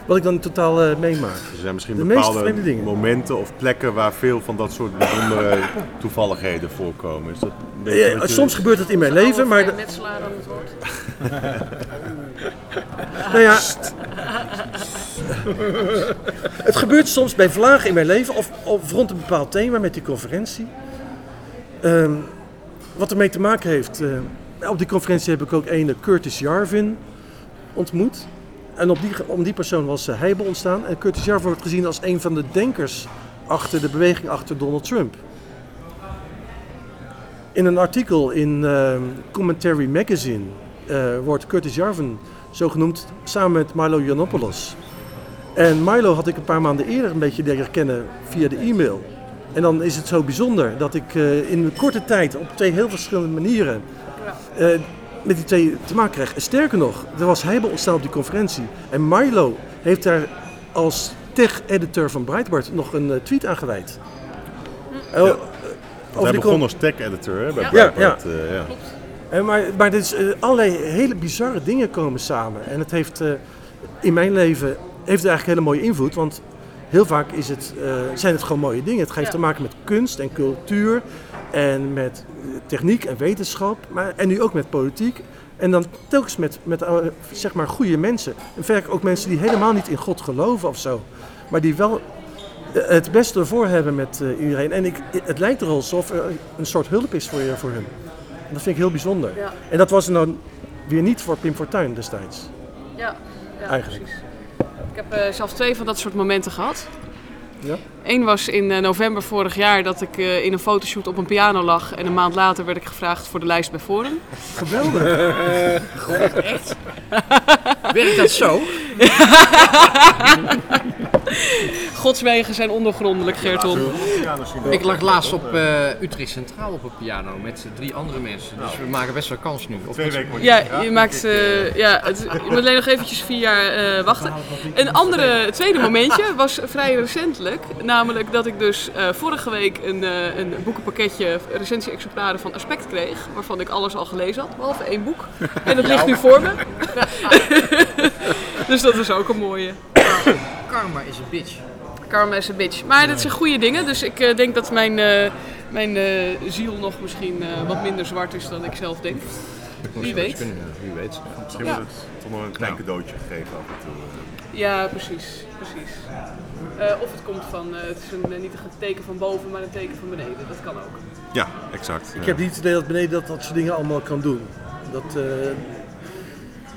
Speaker 12: wat ik dan in totaal eh, meemaak.
Speaker 1: Er zijn misschien
Speaker 12: de
Speaker 1: bepaalde
Speaker 12: vreemde dingen.
Speaker 1: momenten of plekken waar veel van dat soort bijzondere toevalligheden voorkomen. Is dat
Speaker 12: Ja,
Speaker 1: je-
Speaker 12: soms gebeurt het in mijn leven, maar... de-
Speaker 5: Metselaar aan het woord.
Speaker 12: Nou ja, het gebeurt soms bij vlagen in mijn leven of, rond een bepaald thema met die conferentie. Ehm, wat ermee te maken heeft. eh, op die conferentie heb ik ook een Curtis Jarvin ontmoet. En op die, om die persoon was uh, Heibel ontstaan. En Curtis Jarvin wordt gezien als een van de denkers achter de beweging achter Donald Trump. In een artikel in ehm, Commentary Magazine eh, wordt Curtis Jarvin zo genoemd samen met Milo Yiannopoulos. En Milo had ik een paar maanden eerder een beetje leren kennen via de e-mail. En dan is het zo bijzonder dat ik eh, in een korte tijd op twee heel verschillende manieren eh, met die twee te maken krijg. En sterker nog, er was Heibel ontstaan op die conferentie. En Milo heeft daar als tech-editor van Breitbart nog een eh, tweet aan gewijd. Eh, over
Speaker 1: hij
Speaker 12: die
Speaker 1: begon als tech-editor bij
Speaker 12: Ja.
Speaker 1: Breitbart,
Speaker 12: Ja,
Speaker 1: eh, ja.
Speaker 12: Eh, maar, maar dit is, eh, allerlei hele bizarre dingen komen samen. En het heeft eh, in mijn leven heeft eigenlijk hele mooie invloed. Want heel vaak is het, zijn het gewoon mooie dingen. Het heeft te maken met kunst en cultuur. En met techniek en wetenschap. Maar, en nu ook met politiek. En dan telkens met, met zeg maar goede mensen. En vaak ook mensen die helemaal niet in God geloven of zo. Maar die wel het beste ervoor hebben met iedereen. En ik, het lijkt er alsof er een soort hulp is voor, je, voor hun. Dat vind ik heel bijzonder.
Speaker 5: Ja.
Speaker 12: En dat was nou weer niet voor Pim Fortuyn destijds.
Speaker 5: Ja, ja
Speaker 12: Eigenlijk.
Speaker 5: precies. Ik heb eh, zelf twee van dat soort momenten gehad.
Speaker 12: Ja?
Speaker 5: Eén was in eh, november vorig jaar dat ik eh, in een fotoshoot op een piano lag. En een maand later werd ik gevraagd voor de lijst bij Forum.
Speaker 12: Geweldig.
Speaker 9: God, echt? Werkt dat zo?
Speaker 5: Gods wegen zijn ondergrondelijk, Gerton.
Speaker 9: Ik lag laatst op eh, Utrecht Centraal op een piano met drie andere mensen. Dus we maken best wel kans nu. Of
Speaker 1: Twee weken
Speaker 5: Ja, je maakt. eh, ja, het, je moet alleen nog eventjes vier jaar eh, wachten. Een andere, tweede momentje was vrij recentelijk. Namelijk dat ik dus eh, vorige week een, eh, een boekenpakketje, recensie-exemplaren van Aspect kreeg. Waarvan ik alles al gelezen had, behalve één boek. En dat ligt nu voor me. dus dat is ook een mooie.
Speaker 9: Karma is een bitch.
Speaker 5: Karma is a bitch. Maar dat zijn goede dingen. Dus ik eh, denk dat mijn, eh, mijn eh, ziel nog misschien eh, wat minder zwart is dan ik zelf denk. Wie weet.
Speaker 9: Kunnen, wie weet.
Speaker 1: Misschien
Speaker 5: Ja.
Speaker 1: wordt het toch nog een klein cadeautje gegeven af en toe.
Speaker 5: Ja, precies. precies. Eh, of het komt van, eh, het is een, eh, niet een teken van boven, maar een teken van beneden. Dat kan ook.
Speaker 1: Ja, exact.
Speaker 12: Ik heb niet het idee dat beneden dat, dat soort dingen allemaal kan doen. Dat, eh,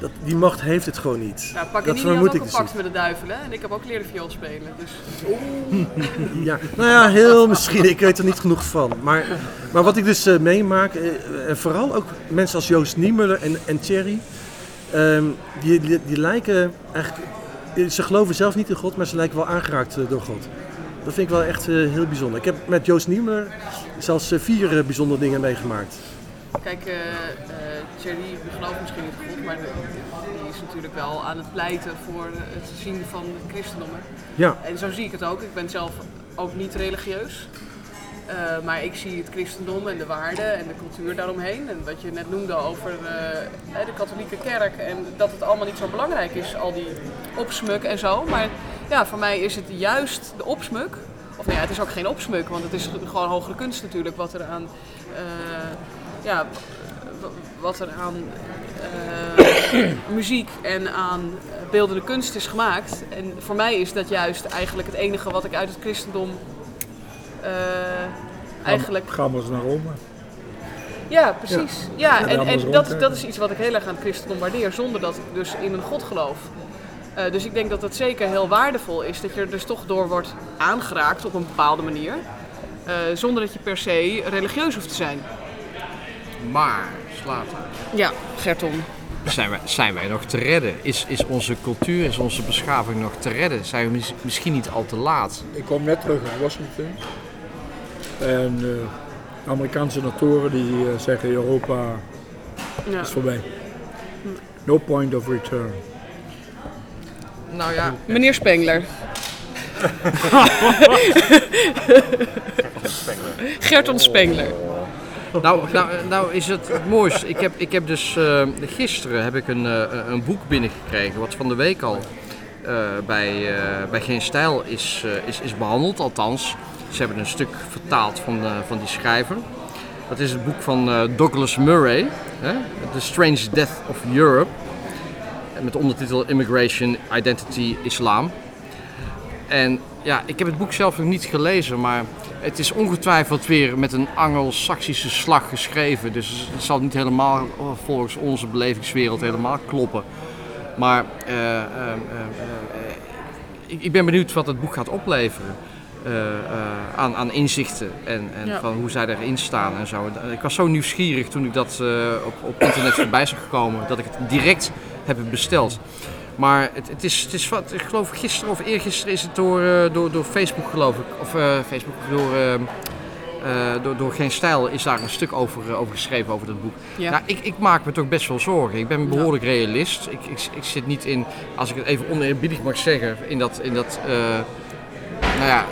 Speaker 12: dat, die macht heeft het gewoon niet.
Speaker 5: Ja,
Speaker 12: dat
Speaker 5: Paganini had
Speaker 12: vermoed
Speaker 5: ook
Speaker 12: ik
Speaker 5: een
Speaker 12: dus
Speaker 5: pact met de duivelen en ik heb ook leren viool spelen. Dus...
Speaker 12: Ja, nou ja, heel misschien. Ik weet er niet genoeg van. Maar, maar wat ik dus eh, meemaak, eh, en vooral ook mensen als Joost Niemuller en, en Thierry, ehm, die, die, die lijken eigenlijk, ze geloven zelf niet in God, maar ze lijken wel aangeraakt eh, door God. Dat vind ik wel echt heel bijzonder. Ik heb met Joost Niemuller zelfs vier bijzondere dingen meegemaakt.
Speaker 5: Kijk, Thierry gelooft misschien niet goed, maar die is natuurlijk wel aan het pleiten voor het zien van het christendom.
Speaker 12: Ja.
Speaker 5: En zo zie ik het ook. Ik ben zelf ook niet religieus. Eh, maar ik zie het christendom en de waarden en de cultuur daaromheen. En wat je net noemde over eh, de katholieke kerk. En dat het allemaal niet zo belangrijk is, al die opsmuk en zo. Maar ja, voor mij is het juist de opsmuk. Of nou ja, het is ook geen opsmuk, want het is gewoon hogere kunst natuurlijk. Wat er aan, eh, ja, wat er aan eh, muziek en aan beeldende kunst is gemaakt. En voor mij is dat juist eigenlijk het enige wat ik uit het christendom eh, eigenlijk...
Speaker 10: Gaan we eens naar Rome.
Speaker 5: Ja, precies. Ja,
Speaker 10: Ja,
Speaker 5: en, en dat, dat is iets wat ik heel erg aan het christendom waardeer, zonder dat ik dus in een God geloof. Eh, dus ik denk dat het zeker heel waardevol is dat je er dus toch door wordt aangeraakt op een bepaalde manier. eh, zonder dat je per se religieus hoeft te zijn.
Speaker 9: Maar,
Speaker 5: Ja, Gerton.
Speaker 9: Zijn wij, zijn wij nog te redden? Is, is onze cultuur, is onze beschaving nog te redden? Zijn we mis- misschien niet al te laat?
Speaker 10: Ik kom net terug uit Washington. En eh, Amerikaanse senatoren die eh, zeggen Europa
Speaker 5: Ja.
Speaker 10: is voorbij. No point of return.
Speaker 9: Nou ja.
Speaker 5: Meneer Spengler. Gerton Spengler.
Speaker 9: Nou, nou, nou is het het mooiste. Ik heb, ik heb dus eh, gisteren heb ik een, eh, een boek binnengekregen, wat van de week al eh, bij, bij Geen Stijl is, is, is behandeld. Althans, ze hebben een stuk vertaald van, van die schrijver. Dat is het boek van Douglas Murray, hè? The Strange Death of Europe. Met de ondertitel Immigration, Identity, Islam. En ja, ik heb het boek zelf nog niet gelezen, maar het is ongetwijfeld weer met een Anglo-Saxische slag geschreven. Dus het zal niet helemaal eh, volgens onze belevingswereld helemaal kloppen. Maar eh, eh, ik, ik ben benieuwd wat het boek gaat opleveren. aan, aan inzichten en, en
Speaker 5: Ja.
Speaker 9: van hoe zij erin staan en zo. Ik was zo nieuwsgierig toen ik dat op, op internet voorbij zag komen, dat ik het direct heb besteld. Maar het, het, is, het is wat, ik geloof gisteren of eergisteren is het door, eh, door, door Facebook geloof ik, of eh, Facebook, door, eh, eh, door, door Geen Stijl is daar een stuk over, over geschreven over dat boek.
Speaker 5: Ja.
Speaker 9: Nou, ik, ik maak me toch best wel zorgen. Ik ben behoorlijk realist. Ik, ik, ik zit niet in, als ik het even oneerbiedig mag zeggen, in dat, in dat nou ja,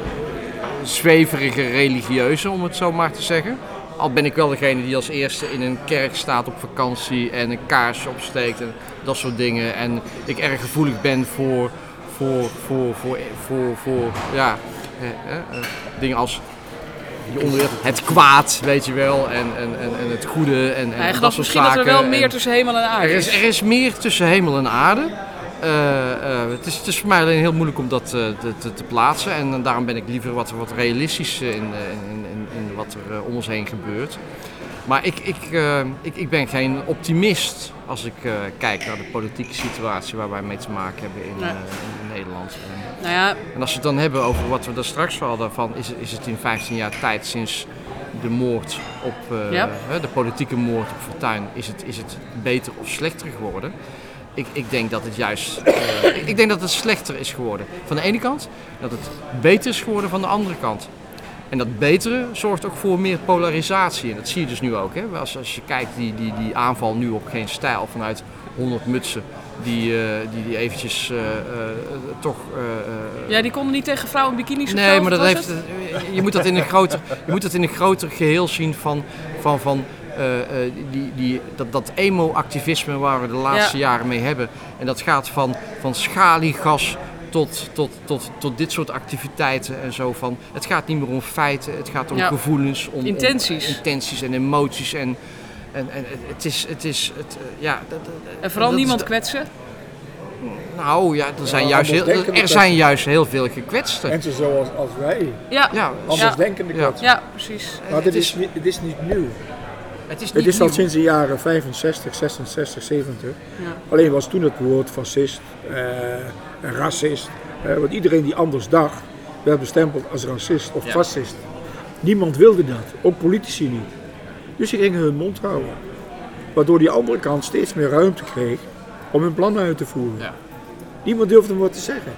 Speaker 9: zweverige religieuze, om het zo maar te zeggen. Al ben ik wel degene die als eerste in een kerk staat op vakantie en een kaars opsteekt en dat soort dingen. En ik erg gevoelig ben voor, voor, voor, voor, voor, voor ja, eh, dingen als het kwaad, weet je wel, en, en, en, en het goede en, en dat soort
Speaker 5: misschien dat er
Speaker 9: zaken.
Speaker 5: wel meer
Speaker 9: En-
Speaker 5: tussen hemel en aarde
Speaker 9: er is, er is meer tussen hemel en aarde. Eh, eh, het, is, het is voor mij alleen heel moeilijk om dat te, te, te plaatsen. En daarom ben ik liever wat, wat realistisch in, in, in, in wat er om ons heen gebeurt. Maar ik, ik, eh, ik, ik ben geen optimist als ik eh, kijk naar de politieke situatie waar wij mee te maken hebben in,
Speaker 5: Nee.
Speaker 9: eh, in Nederland. En,
Speaker 5: Nou ja.
Speaker 9: en als we het dan hebben over wat we daar straks hadden, van is, het- is het in 15 jaar tijd sinds de moord op
Speaker 5: Ja.
Speaker 9: de politieke moord op Fortuyn, is het, is het beter of slechter geworden? Ik, ik denk dat het juist, ik denk dat het slechter is geworden. Van de ene kant, dat het beter is geworden van de andere kant. En dat betere zorgt ook voor meer polarisatie. En dat zie je dus nu ook. Hè? Als, als je kijkt, die, die, die aanval nu op geen stijl vanuit 100 mutsen. Die, eh, die, die eventjes eh, eh, toch...
Speaker 5: Ja, die konden niet tegen vrouwen in bikinis
Speaker 9: Nee, maar dat heeft, je, moet dat in een groter, je moet dat in een groter geheel zien van, van, van die, die, dat, dat emo-activisme waar we de laatste
Speaker 5: Ja.
Speaker 9: jaren mee hebben. En dat gaat van, van schaliegas tot, tot, tot, tot dit soort activiteiten en zo. Van, het gaat niet meer om feiten, het gaat om
Speaker 5: Ja.
Speaker 9: gevoelens, om om
Speaker 5: Intenties.
Speaker 9: intenties en emoties. En, en, en het is, het is het, eh, ja, dat-
Speaker 5: En vooral
Speaker 9: dat
Speaker 5: niemand
Speaker 9: de-
Speaker 5: kwetsen.
Speaker 9: Nou ja, er zijn,
Speaker 10: Ja,
Speaker 9: juist heel, er zijn
Speaker 10: kwetsen.
Speaker 9: juist heel veel gekwetsten.
Speaker 10: Mensen zoals als wij.
Speaker 5: Ja,
Speaker 9: Ja,
Speaker 10: Andersdenkende
Speaker 9: ja.
Speaker 10: kwetsen.
Speaker 5: Ja, precies.
Speaker 10: Maar
Speaker 9: Het
Speaker 10: dit
Speaker 9: is-
Speaker 10: is, niet, het is niet nieuw.
Speaker 9: Het is,
Speaker 10: Het
Speaker 9: niet
Speaker 10: is al
Speaker 9: nieuw.
Speaker 10: sinds de jaren 65, 66, 70.
Speaker 5: Ja.
Speaker 10: Alleen was toen het woord fascist, eh, racist. eh, want iedereen die anders dacht, werd bestempeld als racist of
Speaker 9: Ja.
Speaker 10: fascist. Niemand wilde dat, ook politici niet. Dus die gingen hun mond houden. Waardoor die andere kant steeds meer ruimte kreeg om hun plannen uit te voeren.
Speaker 9: Ja.
Speaker 10: Niemand durfde wat te zeggen.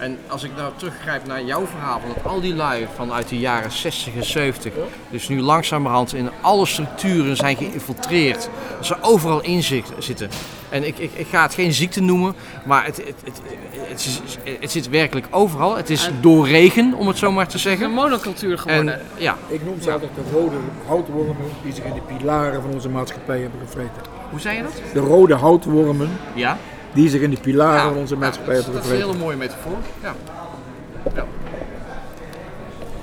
Speaker 9: En als ik nou teruggrijp naar jouw verhaal, van dat al die lui vanuit de jaren 60 en 70, dus nu langzamerhand in alle structuren zijn geïnfiltreerd, dat ze overal in zit- zitten. En ik, ik, ik ga het geen ziekte noemen, maar het, het, het, het, is- het zit werkelijk overal. Het is doorregen, om het zo maar te zeggen.
Speaker 5: Een monocultuur geworden.
Speaker 9: En, ja.
Speaker 10: Ik noem ze altijd de rode houtwormen die zich in de pilaren van onze maatschappij hebben gevreten.
Speaker 9: Hoe zei je dat?
Speaker 10: De rode houtwormen
Speaker 9: Ja.
Speaker 10: Die zich in de pilaren
Speaker 9: Ja,
Speaker 10: van onze maatschappij
Speaker 9: dat, is-
Speaker 10: hebben
Speaker 9: dat is een hele mooie metafoor. Ja. ja.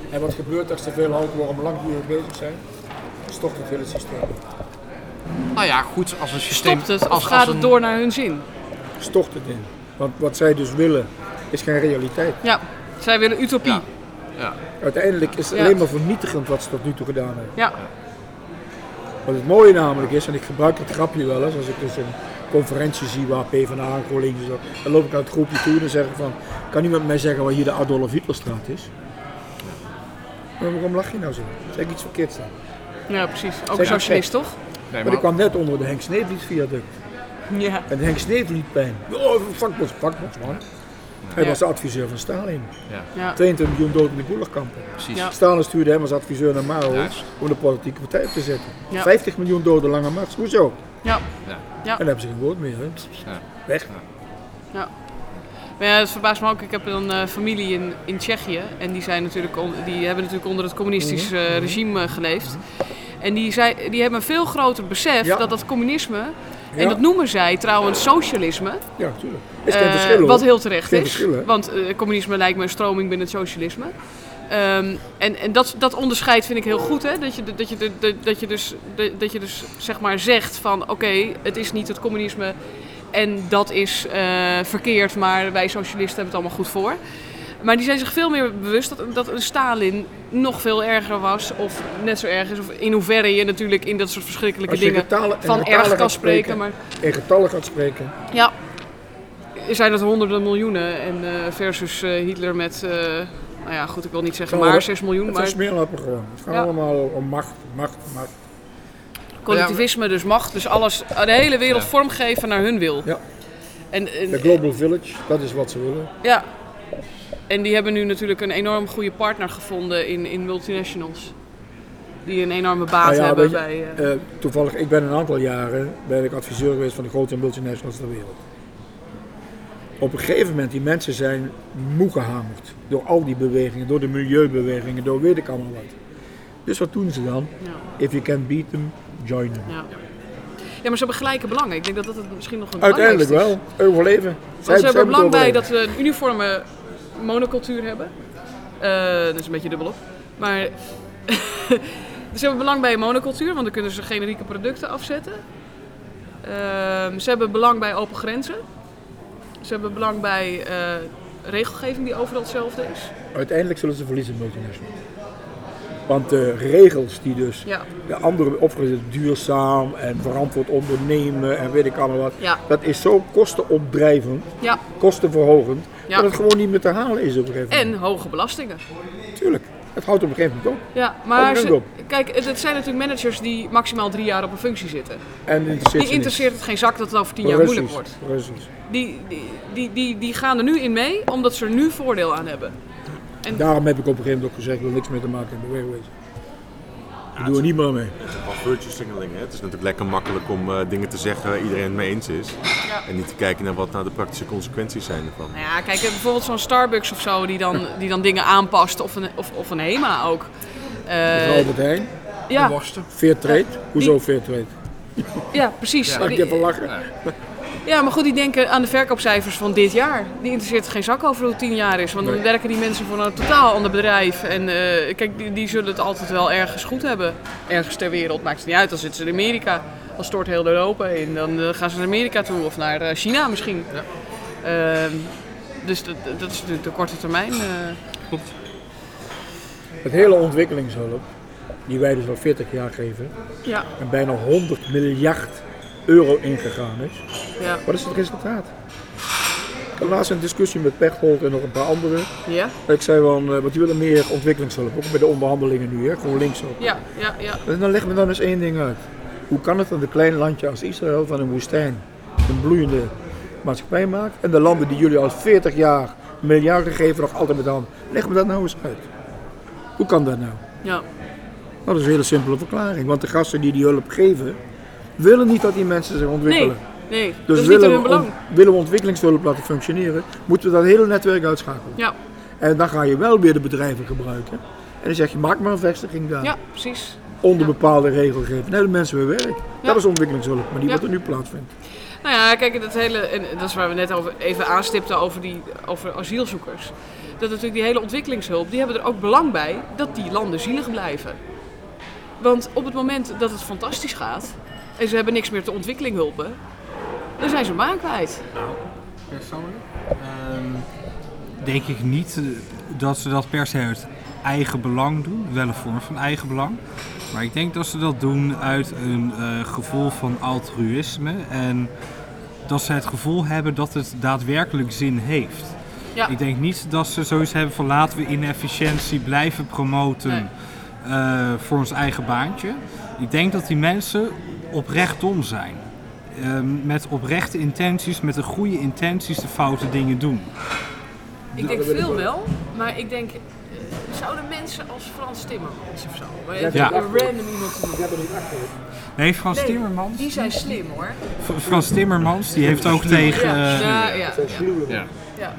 Speaker 10: En wat gebeurt als te veel houtwormen langdurig bezig zijn? Stort het hele systeem.
Speaker 9: Nou ja, goed, als een systeem...
Speaker 5: Stopt het
Speaker 9: als,
Speaker 5: of gaat
Speaker 9: als
Speaker 5: het door naar hun zin?
Speaker 10: Stort het in. Want wat zij dus willen, is geen realiteit.
Speaker 5: Ja, zij willen utopie.
Speaker 9: Ja. Ja.
Speaker 10: Uiteindelijk is het
Speaker 5: Ja.
Speaker 10: alleen maar vernietigend wat ze tot nu toe gedaan hebben.
Speaker 5: Ja.
Speaker 10: Wat het mooie namelijk is, en ik gebruik het grapje wel eens, als ik dus een conferentie zie waar PvdA en GroenLinks is, dan loop ik naar het groepje toe en dan zeg ik van, kan iemand mij zeggen waar hier de Adolf Hitlerstraat is? Maar waarom lach je nou zo? Zeg ik iets verkeerd staan?
Speaker 5: Ja, precies. Ook
Speaker 10: Zeg ik
Speaker 5: socialist, toch?
Speaker 9: Nee,
Speaker 10: Maar ik kwam net onder de Henk Sneevliet viaduct.
Speaker 5: Ja.
Speaker 10: En de Henk Sneevliet pijn. Oh, vakbots man. Hij
Speaker 5: Ja.
Speaker 10: was de adviseur van Stalin.
Speaker 9: Ja.
Speaker 5: Ja.
Speaker 10: 22 miljoen doden in de gulagkampen.
Speaker 9: Precies.
Speaker 5: Ja.
Speaker 10: Stalin stuurde hem als adviseur naar Mao om de politieke partij op te zetten.
Speaker 5: Ja.
Speaker 10: 50 miljoen doden lange mars. Hoezo?
Speaker 5: Ja.
Speaker 9: Ja.
Speaker 5: Ja.
Speaker 10: En dan hebben ze geen woord meer. Hè?
Speaker 9: Ja.
Speaker 10: Weg.
Speaker 5: Ja. Maar ja, het verbaast me ook. Ik heb een eh, familie in, in Tsjechië. En die, zijn natuurlijk on- die hebben natuurlijk onder het communistisch eh, regime eh, geleefd. En die, zei, die hebben een veel groter besef
Speaker 10: Ja.
Speaker 5: dat dat communisme... En dat noemen zij trouwens socialisme.
Speaker 10: Ja, natuurlijk. Is geen verschil
Speaker 5: wat heel terecht is.
Speaker 10: verschil, hè?
Speaker 5: want eh, communisme lijkt me een stroming binnen het socialisme. Ehm, en en dat, dat onderscheid vind ik heel goed. Hè? Dat, je, dat, je, dat, je dus, dat je dus zeg maar zegt van oké, het is niet het communisme en dat is eh, verkeerd, maar wij socialisten hebben het allemaal goed voor. Maar die zijn zich veel meer bewust dat, dat een Stalin nog veel erger was, of net zo erg is, of in hoeverre je natuurlijk in dat soort verschrikkelijke dingen van
Speaker 10: getallen
Speaker 5: erg kan spreken. Maar
Speaker 10: In getallen gaat spreken.
Speaker 5: ja, er zijn het honderden miljoenen en eh, versus eh, Hitler met, nou ja, goed, ik wil niet zeggen maar 6 miljoen,
Speaker 10: Het
Speaker 5: maar
Speaker 10: is smeerlappen gewoon. Het gaat
Speaker 5: Ja.
Speaker 10: allemaal om macht, macht, macht.
Speaker 5: collectivisme, dus macht, dus alles, de hele wereld
Speaker 10: Ja.
Speaker 5: vormgeven naar hun wil.
Speaker 10: Ja.
Speaker 5: En, en-
Speaker 10: De Global Village, dat is wat ze willen.
Speaker 5: ja. En die hebben nu natuurlijk een enorm goede partner gevonden in, in multinationals. Die een enorme baat
Speaker 10: Nou ja,
Speaker 5: hebben
Speaker 10: je,
Speaker 5: bij... eh,
Speaker 10: eh, toevallig, ik ben een aantal jaren ben ik adviseur geweest van de grote multinationals ter wereld. Op een gegeven moment, die mensen zijn moe gehamerd. Door al die bewegingen, door de milieubewegingen, door weet ik allemaal wat. Dus wat doen ze dan?
Speaker 5: Ja.
Speaker 10: If you can beat them, join them.
Speaker 5: ja. ja, maar ze hebben gelijke belangen. Ik denk dat dat het misschien nog een
Speaker 10: Uiteindelijk wel, overleven.
Speaker 5: Want
Speaker 10: Zij-
Speaker 5: ze hebben er belang bij dat we een uniforme monocultuur hebben. Eh, dat is een beetje dubbelop. Maar ze hebben belang bij een monocultuur, want dan kunnen ze generieke producten afzetten. Ehm, ze hebben belang bij open grenzen. Ze hebben belang bij eh, regelgeving die overal hetzelfde is.
Speaker 10: Uiteindelijk zullen ze verliezen, multinationals. Want de regels die dus
Speaker 5: Ja.
Speaker 10: de andere opgezet, duurzaam en verantwoord ondernemen en weet ik allemaal wat,
Speaker 5: Ja.
Speaker 10: dat is zo kostenopdrijvend,
Speaker 5: Ja.
Speaker 10: kostenverhogend, dat het gewoon niet meer te halen is op een gegeven moment.
Speaker 5: En hoge belastingen.
Speaker 10: Tuurlijk, het houdt op een gegeven moment op.
Speaker 5: Ja, maar
Speaker 10: Houdt
Speaker 5: ze-
Speaker 10: op.
Speaker 5: kijk, het, het zijn natuurlijk managers die maximaal drie jaar op een functie zitten.
Speaker 10: En interesseert
Speaker 5: Die interesseert het geen zak dat het over tien jaar moeilijk wordt.
Speaker 10: Precies.
Speaker 5: Die, die, die, die, die gaan er nu in mee omdat ze er nu voordeel aan hebben. En
Speaker 10: Daarom heb ik op een gegeven moment ook gezegd, ik wil niks meer te maken hebben Ik doe er niet meer mee.
Speaker 1: Het is wel virtue signaling. Hè? Het is natuurlijk lekker makkelijk om eh, dingen te zeggen waar iedereen het mee eens is. En niet te kijken naar wat nou de praktische consequenties zijn ervan.
Speaker 5: Nou ja, kijk, bijvoorbeeld zo'n Starbucks of zo die dan, die dan dingen aanpast. Of een, of, of een HEMA ook. Eh,
Speaker 10: Albert Heijn.
Speaker 5: ja.
Speaker 10: Fairtrade. Hoezo Fairtrade?
Speaker 5: Ja, precies.
Speaker 10: Mag ik even lachen?
Speaker 5: Ja, maar goed, die denken aan de verkoopcijfers van dit jaar. Die interesseert er geen zak over hoe het tien jaar is. Want dan
Speaker 10: Nee.
Speaker 5: werken die mensen voor een totaal ander bedrijf. En eh, kijk, die, die zullen het altijd wel ergens goed hebben. Ergens ter wereld. Maakt het niet uit. Dan zitten ze in Amerika. Dan stort heel Europa in. Dan eh, gaan ze naar Amerika toe. Of naar eh, China misschien. Ehm, dus dat, dat is natuurlijk de korte termijn. eh.
Speaker 9: Klopt.
Speaker 10: Het hele ontwikkelingshulp, die wij dus al 40 jaar geven,
Speaker 5: Ja.
Speaker 10: en bijna 100 miljard euro ingegaan is.
Speaker 5: Ja.
Speaker 10: Wat is het resultaat? Ik had laatst een discussie met Pechtold en nog een paar anderen.
Speaker 5: Ja?
Speaker 10: Ik zei van, eh, want die willen meer ontwikkelingshulp, ook bij de onderhandelingen nu, hè? gewoon links ook.
Speaker 5: Ja, ja, ja.
Speaker 10: En dan leg me dan eens één ding uit. Hoe kan het dat een klein landje als Israël van een woestijn een bloeiende maatschappij maakt en de landen die jullie al 40 jaar miljarden geven nog altijd met de hand? Leg me dat nou eens uit. Hoe kan dat nou?
Speaker 5: Ja.
Speaker 10: Nou, dat is een hele simpele verklaring. Want de gasten die die hulp geven, willen niet dat die mensen zich ontwikkelen.
Speaker 5: Nee, nee.
Speaker 10: Dus willen,
Speaker 5: hun
Speaker 10: we, willen we ontwikkelingshulp laten functioneren, moeten we dat hele netwerk uitschakelen.
Speaker 5: Ja.
Speaker 10: En dan ga je wel weer de bedrijven gebruiken. En dan zeg je, maak maar een vestiging daar.
Speaker 5: Ja, precies.
Speaker 10: Onder bepaalde regelgeving. Hebben de mensen weer werk.
Speaker 5: Ja.
Speaker 10: Dat is ontwikkelingshulp, maar niet
Speaker 5: Ja.
Speaker 10: wat er nu plaatsvindt.
Speaker 5: Nou ja, kijk, dat hele, en dat is waar we net over, even aanstipten over, die, over asielzoekers. Dat natuurlijk die hele ontwikkelingshulp, die hebben er ook belang bij dat die landen zielig blijven. Want op het moment dat het fantastisch gaat, en ze hebben niks meer te ontwikkeling hulpen, dan zijn ze baan kwijt.
Speaker 11: Persoonlijk? Ehm, denk ik niet eh, dat ze dat per se uit eigen belang doen. Wel een vorm van eigen belang. Maar ik denk dat ze dat doen uit een eh, gevoel van altruïsme. En dat ze het gevoel hebben dat het daadwerkelijk zin heeft.
Speaker 5: Ja.
Speaker 11: Ik denk niet dat ze zoiets hebben van laten we inefficiëntie blijven promoten eh, voor ons eigen baantje. Ik denk dat die mensen oprecht dom zijn. Eh, met oprechte intenties, met de goede intenties de foute dingen doen.
Speaker 5: Ik denk veel wel, maar ik denk, eh, zouden mensen als Frans Timmermans of zo, maar
Speaker 11: Ja.
Speaker 5: een random iemand te noemen.
Speaker 11: Nee, Frans
Speaker 5: Nee,
Speaker 11: Timmermans.
Speaker 5: Die zijn slim hoor.
Speaker 11: Frans Timmermans die heeft ook tegen.
Speaker 5: Ja,
Speaker 11: eh,
Speaker 5: ja, ja.
Speaker 9: Ja.
Speaker 5: Ja.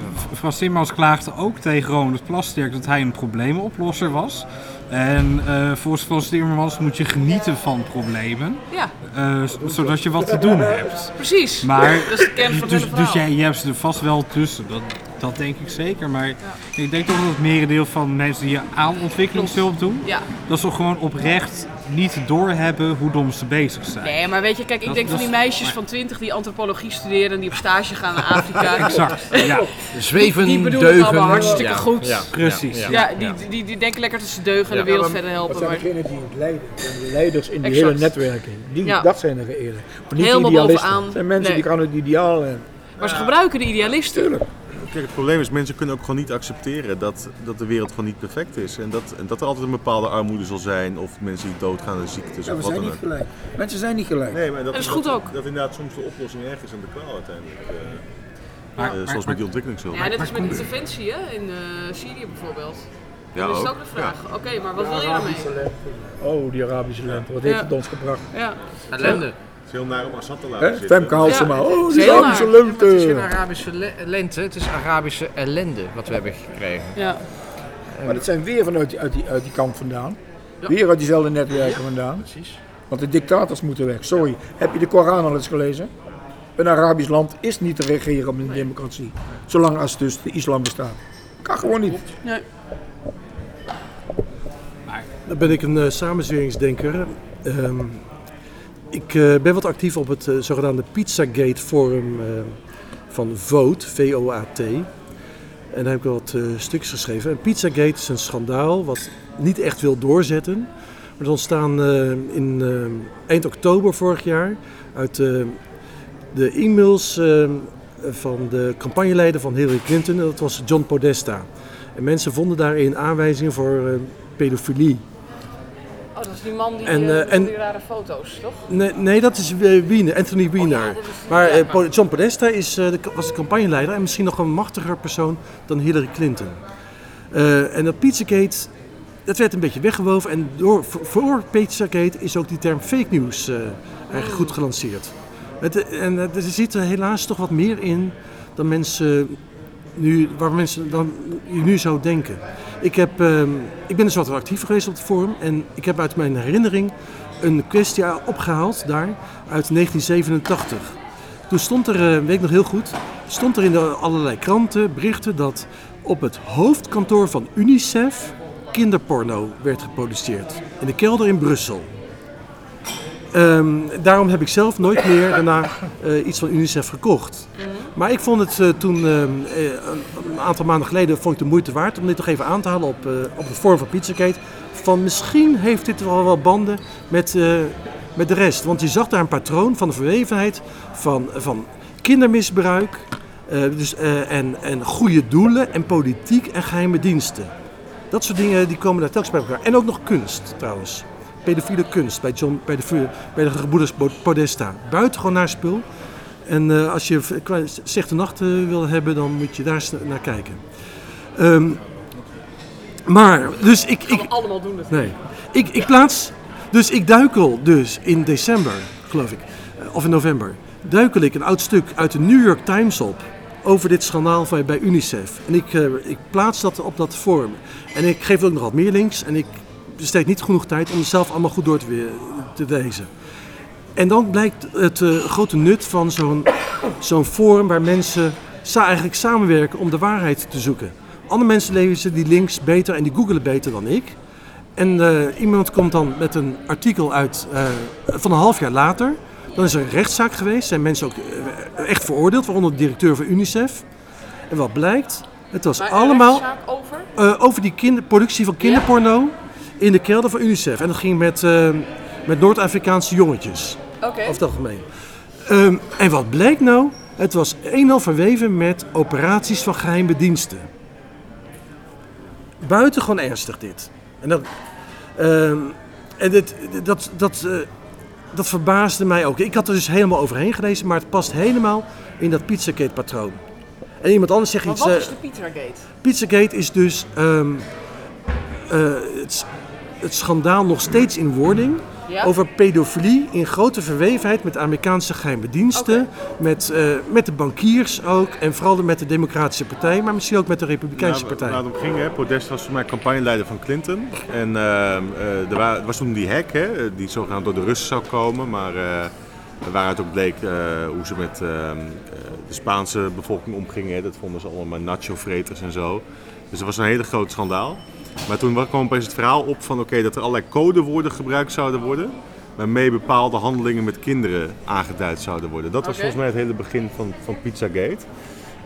Speaker 11: Timmermans klaagde ook tegen Ronald Plasterk dat hij een probleemenoplosser was. En eh, volgens Frans Timmermans moet je genieten van problemen.
Speaker 5: Ja.
Speaker 11: eh, zodat je wat te doen hebt.
Speaker 5: Precies.
Speaker 11: Maar,
Speaker 5: Dat is de kern van het
Speaker 11: dus, dus jij hebt ze er vast wel tussen. Dat, dat denk ik zeker. Maar ik denk toch dat het merendeel van mensen die aan ontwikkelingshulp doen,
Speaker 5: Ja.
Speaker 11: dat ze gewoon oprecht niet doorhebben hoe dom ze bezig zijn.
Speaker 5: Nee, maar weet je, kijk, ik
Speaker 11: Dat-
Speaker 5: denk van
Speaker 11: dat
Speaker 5: die
Speaker 11: is-
Speaker 5: meisjes van 20 die antropologie studeren en die op stage gaan naar Afrika.
Speaker 11: Exact, ja.
Speaker 9: Zweven,
Speaker 5: Die bedoelen het
Speaker 9: deugen.
Speaker 5: allemaal hartstikke
Speaker 9: Ja,
Speaker 5: goed.
Speaker 9: ja,
Speaker 11: Precies.
Speaker 5: Ja,
Speaker 9: ja,
Speaker 5: die,
Speaker 9: ja.
Speaker 5: Die, die denken lekker dat ze deugen en
Speaker 9: Ja.
Speaker 5: de wereld
Speaker 10: Ja, maar
Speaker 5: verder
Speaker 10: Dat
Speaker 5: helpen.
Speaker 10: zijn
Speaker 5: Maar
Speaker 10: degenen die het leiden. Dat zijn de leiders in die
Speaker 5: Exact.
Speaker 10: hele netwerking. Die,
Speaker 5: Ja.
Speaker 10: Dat zijn er eerder. Maar niet
Speaker 5: Helemaal
Speaker 10: idealisten.
Speaker 5: bovenaan.
Speaker 10: Zijn mensen
Speaker 5: Nee.
Speaker 10: die gaan het ideaal en
Speaker 5: Maar ze gebruiken de idealisten.
Speaker 1: Kijk, het probleem is, mensen kunnen ook gewoon niet accepteren dat, dat de wereld gewoon niet perfect is. En dat, en dat er altijd een bepaalde armoede zal zijn, of mensen die doodgaan aan ziektes
Speaker 10: Ja,
Speaker 1: of
Speaker 10: we
Speaker 1: wat
Speaker 10: zijn
Speaker 1: dan
Speaker 10: niet
Speaker 1: ook.
Speaker 10: gelijk. Mensen zijn niet gelijk.
Speaker 1: Nee, maar dat,
Speaker 5: Dat is goed ook.
Speaker 1: Dat, inderdaad soms de oplossing erg is en de kwaal uiteindelijk. eh,
Speaker 11: Maar-
Speaker 1: eh,
Speaker 11: maar-
Speaker 1: zoals met die ontwikkelingshulp.
Speaker 5: Ja, dit is met interventie hè, in eh, Syrië bijvoorbeeld.
Speaker 1: Ja,
Speaker 5: Dan is
Speaker 1: ook.
Speaker 5: ook de vraag. Oké, maar wat wil je daarmee?
Speaker 10: Oh, die Arabische lente. Wat heeft het ons gebracht?
Speaker 5: Ja.
Speaker 9: Ellende.
Speaker 1: Het is heel naar om Assad te
Speaker 10: Hè?
Speaker 1: laten zitten.
Speaker 10: Femke haalt ze
Speaker 5: Ja,
Speaker 10: maar.
Speaker 5: het
Speaker 10: Oh, die
Speaker 5: heel
Speaker 10: Arabische
Speaker 5: naar.
Speaker 10: lente.
Speaker 9: Het is geen Arabische le- lente, het is Arabische ellende wat we hebben gekregen.
Speaker 5: Ja.
Speaker 10: Maar dat zijn weer vanuit die, uit, die, uit die kant vandaan.
Speaker 9: Ja.
Speaker 10: Weer uit diezelfde netwerken vandaan.
Speaker 9: Precies.
Speaker 10: Want de dictators moeten weg. Sorry, heb je de Koran al eens gelezen? Een Arabisch land is niet te regeren op een democratie. Zolang als dus de islam bestaat. Kan gewoon niet.
Speaker 5: Nee.
Speaker 12: Dan ben ik een eh, samenzweringsdenker. Ehm, ik eh, ben wat actief op het eh, zogenaamde Pizzagate forum eh, van Vote, V-O-A-T. En daar heb ik wat stukjes geschreven. En Pizzagate is een schandaal wat niet echt wil doorzetten. Maar het ontstaan in eind oktober vorig jaar uit de e-mails van de campagneleider van Hillary Clinton. Dat was John Podesta. En mensen vonden daarin aanwijzingen voor pedofilie.
Speaker 5: Oh, dat is die man die,
Speaker 12: En,
Speaker 5: van
Speaker 12: en-
Speaker 5: die rare foto's, toch?
Speaker 12: Nee, nee dat is eh, Wiener, Anthony Wiener.
Speaker 5: dat is-
Speaker 12: maar
Speaker 5: ja, maar-
Speaker 12: Po- John Podesta is, de, was de campagneleider en misschien nog een machtiger persoon dan Hillary Clinton. En dat Pizzagate, dat werd een beetje weggewoven. En door, voor, Pizzagate is ook die term fake news eigenlijk goed gelanceerd. Het, en er zit er helaas toch wat meer in dan mensen nu, waar mensen dan nu zou denken. Ik, heb, ehm, ik ben dus wat actief geweest op het forum en ik heb uit mijn herinnering een kwestie opgehaald daar uit 1987. Toen stond er, eh, weet ik nog heel goed, stond er in de allerlei kranten berichten dat op het hoofdkantoor van UNICEF kinderporno werd geproduceerd. In de kelder in Brussel. Ehm, daarom heb ik zelf nooit meer daarna eh, iets van UNICEF gekocht. Maar ik vond het eh, toen, ehm, eh, een, aantal maanden geleden, vond ik de moeite waard om dit nog even aan te halen op, op de vorm van Pizzagate. Van misschien heeft dit wel wel banden met, met de rest. Want je zag daar een patroon van de verwevenheid van, van kindermisbruik. dus, en, en goede doelen en politiek en geheime diensten. Dat soort dingen die komen daar telkens bij elkaar. En ook nog kunst trouwens. Pedofiele kunst bij, John, bij, de, bij de gebroeders Podesta. Buitengewoon naar spul. En eh, als je slechte nacht eh, wil hebben, dan moet je daar naar kijken. Ehm, maar, dus ik... ik
Speaker 5: allemaal doen dat.
Speaker 12: Nee. Ik, ik plaats... Dus ik duikel dus in december, geloof ik, eh, of in november, duikel ik een oud stuk uit de New York Times op over dit schandaal bij, bij UNICEF. En ik, eh, ik plaats dat op dat forum. En ik geef ook nog wat meer links en ik besteed niet genoeg tijd om het zelf allemaal goed door te, we- te lezen. En dan blijkt het eh, grote nut van zo'n zo'n forum waar mensen sa eigenlijk samenwerken om de waarheid te zoeken. Andere mensen lezen die links beter en die googelen beter dan ik. En eh, iemand komt dan met een artikel uit eh, van een half jaar later, Dan is er een rechtszaak geweest, zijn mensen ook echt veroordeeld, waaronder de directeur van UNICEF. En wat blijkt, het was
Speaker 3: Maar
Speaker 12: allemaal
Speaker 3: rechtszaak over?
Speaker 12: over die kinder, productie van kinderporno in de kelder van UNICEF. En dat ging met, eh, met Noord-Afrikaanse jongetjes.
Speaker 3: Oké.
Speaker 12: Over het algemeen. Ehm, en wat bleek nou? Het was een al verweven met operaties van geheime diensten. Buitengewoon ernstig dit. En dat, ehm, en dit, dat, dat, eh, dat verbaasde mij ook. Ik had er dus helemaal overheen gelezen, maar het past helemaal in dat Pizzagate-patroon. En iemand anders zegt
Speaker 3: Maar
Speaker 12: iets.
Speaker 3: wat
Speaker 12: eh,
Speaker 3: is de Pizzagate?
Speaker 12: Pizzagate is dus ehm, eh, het, het schandaal nog steeds in wording.
Speaker 3: Ja?
Speaker 12: Over pedofilie in grote verwevenheid met de Amerikaanse geheime diensten. Met, eh, met de bankiers ook. En vooral met de Democratische Partij, maar misschien ook met de Republikeinse
Speaker 1: Nou,
Speaker 12: Partij.
Speaker 1: Waar het om ging, hè, Podesta was voor mij campagneleider van Clinton. En ehm, eh, er, wa- was toen die hack, hè, eh, die zogenaamd door de Russen zou komen. Maar eh, waaruit ook bleek eh, hoe ze met ehm, eh, de Spaanse bevolking omgingen. Hè. Dat vonden ze allemaal maar nacho-vreters en zo. Dus dat was een hele groot schandaal. Maar toen wa- kwam opeens het verhaal op van oké, dat er allerlei codewoorden gebruikt zouden worden. Waarmee bepaalde handelingen met kinderen aangeduid zouden worden. Dat was volgens mij het hele begin van, van Pizzagate.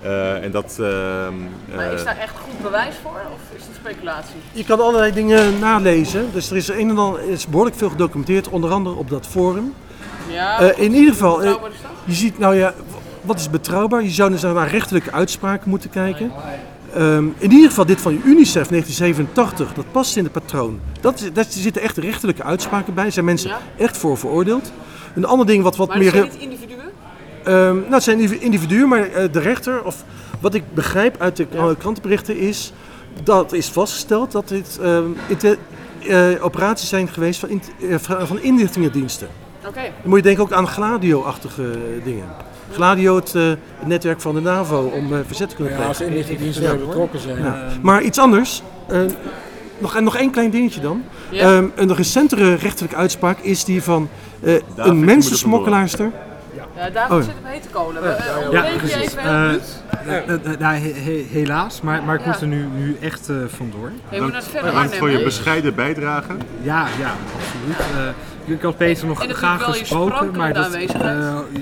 Speaker 1: Eh, en dat... ehm,
Speaker 3: Maar is
Speaker 1: eh,
Speaker 3: daar echt goed bewijs voor of is het speculatie?
Speaker 12: Je kan allerlei dingen nalezen. Dus er is een en ander, er is behoorlijk veel gedocumenteerd, onder andere op dat forum.
Speaker 3: Ja,
Speaker 12: Eh, in ieder geval,
Speaker 3: betrouwbaar is dat?
Speaker 12: je ziet, nou ja, wat is betrouwbaar? Je zou dus naar rechterlijke uitspraken moeten kijken. Ehm, in ieder geval dit van UNICEF 1987, dat past in het patroon. Dat, daar zitten echt rechterlijke uitspraken bij, zijn mensen
Speaker 3: Ja.
Speaker 12: echt voor veroordeeld. Een ander ding wat wat
Speaker 3: Maar
Speaker 12: meer...
Speaker 3: het zijn niet individuen?
Speaker 12: Ehm, nou, het zijn indivi- individuen, maar eh, de rechter, of wat ik begrijp uit de krantenberichten, is dat is vastgesteld dat dit ehm, eh, operaties zijn geweest van, eh, van inlichtingendiensten.
Speaker 3: Oké.
Speaker 12: Dan moet je denken ook aan Gladio-achtige dingen. Gladio, het, eh, het netwerk van de NAVO om eh, verzet te kunnen
Speaker 10: Ja,
Speaker 12: plegen.
Speaker 10: als de inlichtingendiensten bij betrokken zijn.
Speaker 12: Ja.
Speaker 10: Eh,
Speaker 12: Maar iets anders, eh, nog, en nog één klein dingetje dan.
Speaker 3: Ja.
Speaker 12: Ehm, een recentere rechterlijke uitspraak is die van eh, een mensensmokkelaarster.
Speaker 3: Ja, daarvoor
Speaker 12: Oh.
Speaker 3: zit op hete kolen. We,
Speaker 11: Ja, precies. helaas, maar, maar ik
Speaker 3: Ja.
Speaker 11: moet er nu, nu echt eh, vandoor.
Speaker 1: Bedankt voor je bescheiden bijdrage.
Speaker 11: Ja, ja, absoluut. Ik had Peter nog graag gesproken, maar dat, eh,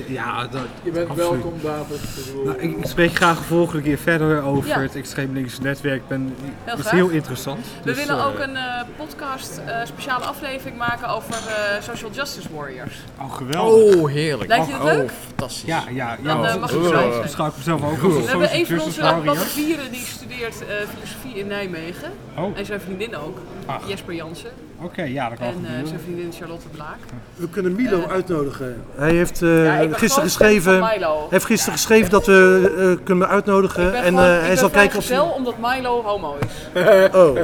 Speaker 11: ja, dat,
Speaker 10: Je bent
Speaker 11: absoluut.
Speaker 10: welkom, David.
Speaker 11: Nou, ik, ik spreek graag een volgende keer verder over
Speaker 3: Ja.
Speaker 11: het extreem linkse netwerk. Ben,
Speaker 3: Heel
Speaker 11: is heel interessant.
Speaker 3: We
Speaker 11: Dus,
Speaker 3: willen
Speaker 11: eh,
Speaker 3: ook een eh, podcast, eh, speciale aflevering maken over eh, social justice warriors.
Speaker 11: Oh, geweldig.
Speaker 9: Oh, heerlijk.
Speaker 3: Lijkt je dat
Speaker 9: Oh,
Speaker 3: leuk?
Speaker 9: fantastisch.
Speaker 11: Ja, ja, ja.
Speaker 3: Dan,
Speaker 11: dat-
Speaker 3: mag ik
Speaker 11: beschouw ik mezelf ook
Speaker 3: We hebben een van onze battenvieren die studeert eh, filosofie in Nijmegen.
Speaker 11: Oh.
Speaker 3: En zijn vriendin ook,
Speaker 11: Ach.
Speaker 3: Jesper Jansen.
Speaker 11: Oké, ja, dat kan
Speaker 3: En eh,
Speaker 11: gebeuren.
Speaker 3: zijn vriendin Charlotte Blaak.
Speaker 12: We kunnen Milo uitnodigen. Hij heeft eh,
Speaker 3: Ja,
Speaker 12: gisteren geschreven. heeft gisteren geschreven dat we eh, kunnen uitnodigen.
Speaker 3: Ik ben
Speaker 12: en
Speaker 3: gewoon,
Speaker 12: eh,
Speaker 3: ik
Speaker 12: hij
Speaker 3: ben
Speaker 12: zal kijken of hij.
Speaker 3: omdat Milo homo is.
Speaker 12: Oh.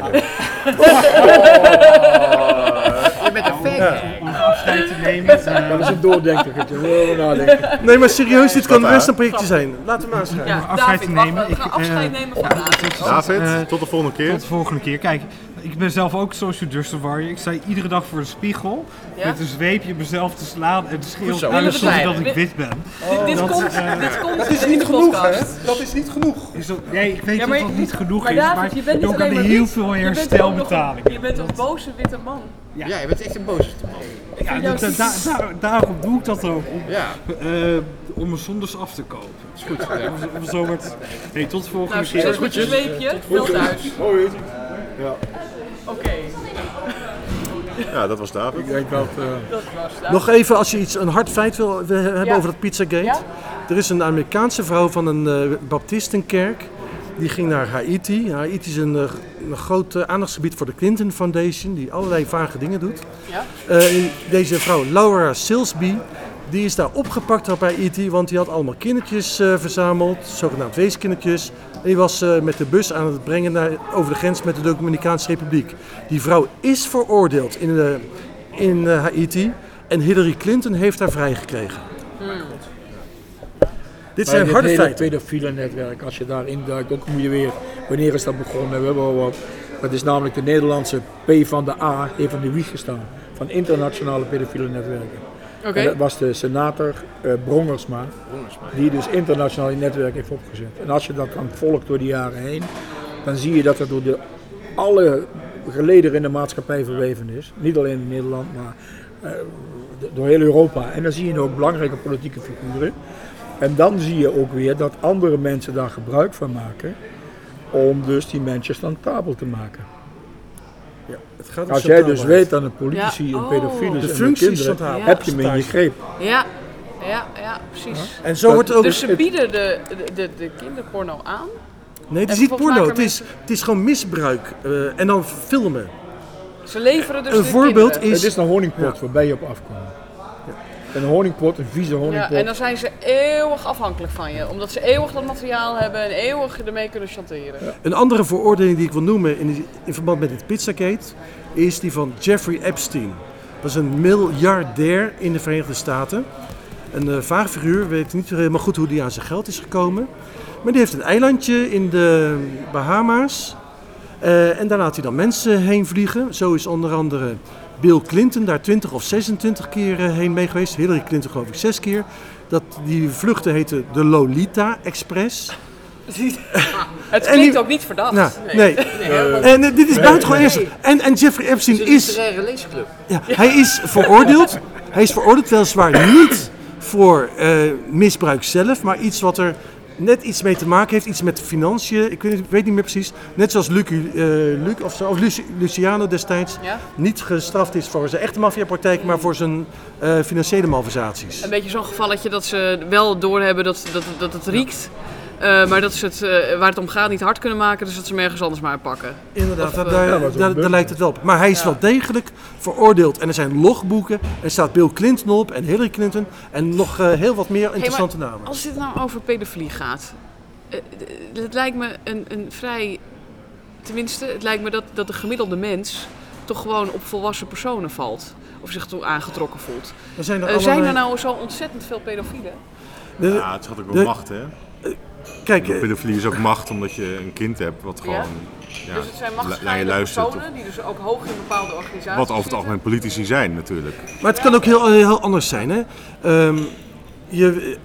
Speaker 9: Je bent een fake.
Speaker 11: Om afscheid te nemen. eh,
Speaker 10: Dat is een doordenkertje. We gaan nadenken.
Speaker 12: Nee, maar serieus, dit kan best een projectje zijn. Laat hem aanschrijven.
Speaker 3: Ja,
Speaker 11: afscheid
Speaker 3: David, wacht,
Speaker 11: nemen.
Speaker 3: we gaan
Speaker 11: Ik,
Speaker 3: afscheid
Speaker 11: eh,
Speaker 3: nemen van David.
Speaker 1: David,
Speaker 11: eh,
Speaker 1: tot de volgende keer.
Speaker 11: Tot de volgende keer. Kijk, ik ben zelf ook social justice warrior. Ik sta iedere dag voor de spiegel
Speaker 3: Ja?
Speaker 11: met een zweepje mezelf te slaan en te schreeuwen aan zonder dat ik wit ben.
Speaker 3: Dit, dit
Speaker 11: dat,
Speaker 3: komt,
Speaker 11: eh,
Speaker 3: dit komt
Speaker 12: Dat is niet genoeg, hè? Dat is niet genoeg.
Speaker 11: Is dat, nee, ik weet
Speaker 3: Ja, maar-
Speaker 11: dat dat niet genoeg
Speaker 3: maar
Speaker 11: is,
Speaker 3: David,
Speaker 11: maar
Speaker 3: je bent niet
Speaker 11: heel
Speaker 3: wit,
Speaker 11: veel herstelbetalingen.
Speaker 3: Je bent een boze witte man.
Speaker 11: Ja.
Speaker 9: Ja, je bent echt een boze man.
Speaker 11: Ja,
Speaker 3: jou
Speaker 11: dat- da- daar- daarom doe ik dat ook. Om,
Speaker 9: Ja.
Speaker 11: eh, om mijn zondes af te kopen.
Speaker 9: Is goed. Ja.
Speaker 11: Om, om zo wat... Nee, tot de volgende
Speaker 3: Nou,
Speaker 11: keer.
Speaker 3: succes met je zweepje. Veel thuis.
Speaker 10: Hoi.
Speaker 3: Oké,
Speaker 1: Ja, dat was David.
Speaker 10: Ik denk dat... eh,
Speaker 3: dat was dat.
Speaker 12: Nog even, als je iets, een hard feit wil, hebben
Speaker 3: Ja.
Speaker 12: over dat Pizzagate.
Speaker 3: Ja?
Speaker 12: Er is een Amerikaanse vrouw van een eh, baptistenkerk. Die ging naar Haiti. Haiti is een, eh, een groot eh, aandachtsgebied voor de Clinton Foundation. Die allerlei vage dingen doet.
Speaker 3: Ja?
Speaker 12: Eh, deze vrouw, Laura Silsby, die is daar opgepakt op Haiti. Want die had allemaal kindertjes verzameld. Zogenaamd weeskindertjes. En die was met de bus aan het brengen naar, over de grens met de Dominicaanse Republiek. Die vrouw is veroordeeld in, in Haiti. En Hillary Clinton heeft haar vrijgekregen. Dit zijn harde feiten.
Speaker 10: pedofiele netwerk, als je daarin duikt, ook moet je weer, wanneer is dat begonnen? We hebben al wat. Dat is namelijk de Nederlandse P van de A, heeft van de wieg gestaan. Van internationale pedofiele netwerken.
Speaker 3: Oké.
Speaker 10: En dat was de senator eh, Brongersma, die dus internationaal die netwerk heeft opgezet. En als je dat dan volgt door de jaren heen, dan zie je dat het door de, alle gelederen in de maatschappij verweven is. Niet alleen in Nederland, maar Eh, door heel Europa. En dan zie je ook belangrijke politieke figuren. En dan zie je ook weer dat andere mensen daar gebruik van maken om dus die mensen standabel te maken.
Speaker 12: Ja, het gaat
Speaker 10: Als jij dus weet dat een politici
Speaker 5: Ja,
Speaker 10: een
Speaker 5: oh.
Speaker 10: is
Speaker 12: De
Speaker 10: en
Speaker 12: functie is
Speaker 10: kinderen,
Speaker 12: standabel.
Speaker 10: heb je hem in je greep.
Speaker 5: Ja, ja, ja, precies.
Speaker 12: En zo wordt ook...
Speaker 5: Dus ze bieden de, de, de, de kinderporno aan.
Speaker 12: Nee, het is niet porno. Het is, het is gewoon misbruik. eh, en dan filmen.
Speaker 5: Ze leveren dus
Speaker 12: Een
Speaker 5: de
Speaker 12: voorbeeld
Speaker 5: kinderen.
Speaker 10: Het is een honingpot waarbij je op afkomt. Een honingpot, een vieze
Speaker 5: Ja,
Speaker 10: honingpot.
Speaker 5: en dan zijn ze eeuwig afhankelijk van je. Omdat ze eeuwig dat materiaal hebben en eeuwig ermee kunnen chanteren.
Speaker 12: Een andere veroordeling die ik wil noemen in, in verband met dit Pizzagate is die van Jeffrey Epstein. Dat is een miljardair in de Verenigde Staten. Een uh, vaag figuur, we weten niet helemaal goed hoe die aan zijn geld is gekomen. Maar die heeft een eilandje in de Bahama's. Uh, en daar laat hij dan mensen heen vliegen. Zo is onder andere Bill Clinton daar 20 of 26 keer uh, heen mee geweest. Hillary Clinton geloof ik 6 keer. Dat, die vluchten heten de Lolita Express.
Speaker 5: Het klinkt die, ook niet verdacht.
Speaker 12: Nou, nee. nee. Uh, en uh, dit is buitengewoon ernstig. En, en Jeffrey Epstein
Speaker 9: is...
Speaker 12: is...
Speaker 9: Een leesclub.
Speaker 12: Ja, hij is veroordeeld. hij is veroordeeld weliswaar niet voor uh, misbruik zelf, maar iets wat er net iets mee te maken heeft. Iets met financiën. Ik weet, niet meer precies. Net zoals Luc, Luc of, zo, of Luci, Luciano destijds
Speaker 5: ja?
Speaker 12: niet gestraft is voor zijn echte maffiapraktijk, maar voor zijn financiële malversaties.
Speaker 5: Een beetje zo'n gevalletje dat ze wel doorhebben dat, dat, dat het riekt. Uh, maar dat ze het, uh, waar het om gaat niet hard kunnen maken, dus dat ze hem ergens anders maar pakken.
Speaker 12: Inderdaad, of, uh, daar, ja, daar, daar, lijkt het wel op. Maar hij is ja. wel degelijk veroordeeld. En er zijn logboeken, er staat Bill Clinton op en Hillary Clinton en nog uh, heel wat meer interessante
Speaker 5: hey,
Speaker 12: namen.
Speaker 5: Als dit nou over pedofilie gaat, het lijkt me een, een vrij, tenminste, het lijkt me dat, dat de gemiddelde mens toch gewoon op volwassen personen valt. Of zich toe aangetrokken voelt.
Speaker 12: Er zijn, er
Speaker 5: allerlei... zijn er nou zo ontzettend veel pedofielen?
Speaker 1: De, ja, het gaat ook wel macht, hè?
Speaker 12: Kijk,
Speaker 1: pedofilie is ook macht omdat je een kind hebt wat gewoon
Speaker 5: ja?
Speaker 1: ja,
Speaker 5: dus het zijn
Speaker 1: luistert.
Speaker 5: personen die dus ook hoog in bepaalde organisaties
Speaker 1: Wat over het algemeen politici zijn natuurlijk.
Speaker 12: Maar het kan ook heel, heel anders zijn. Hè? Um, je,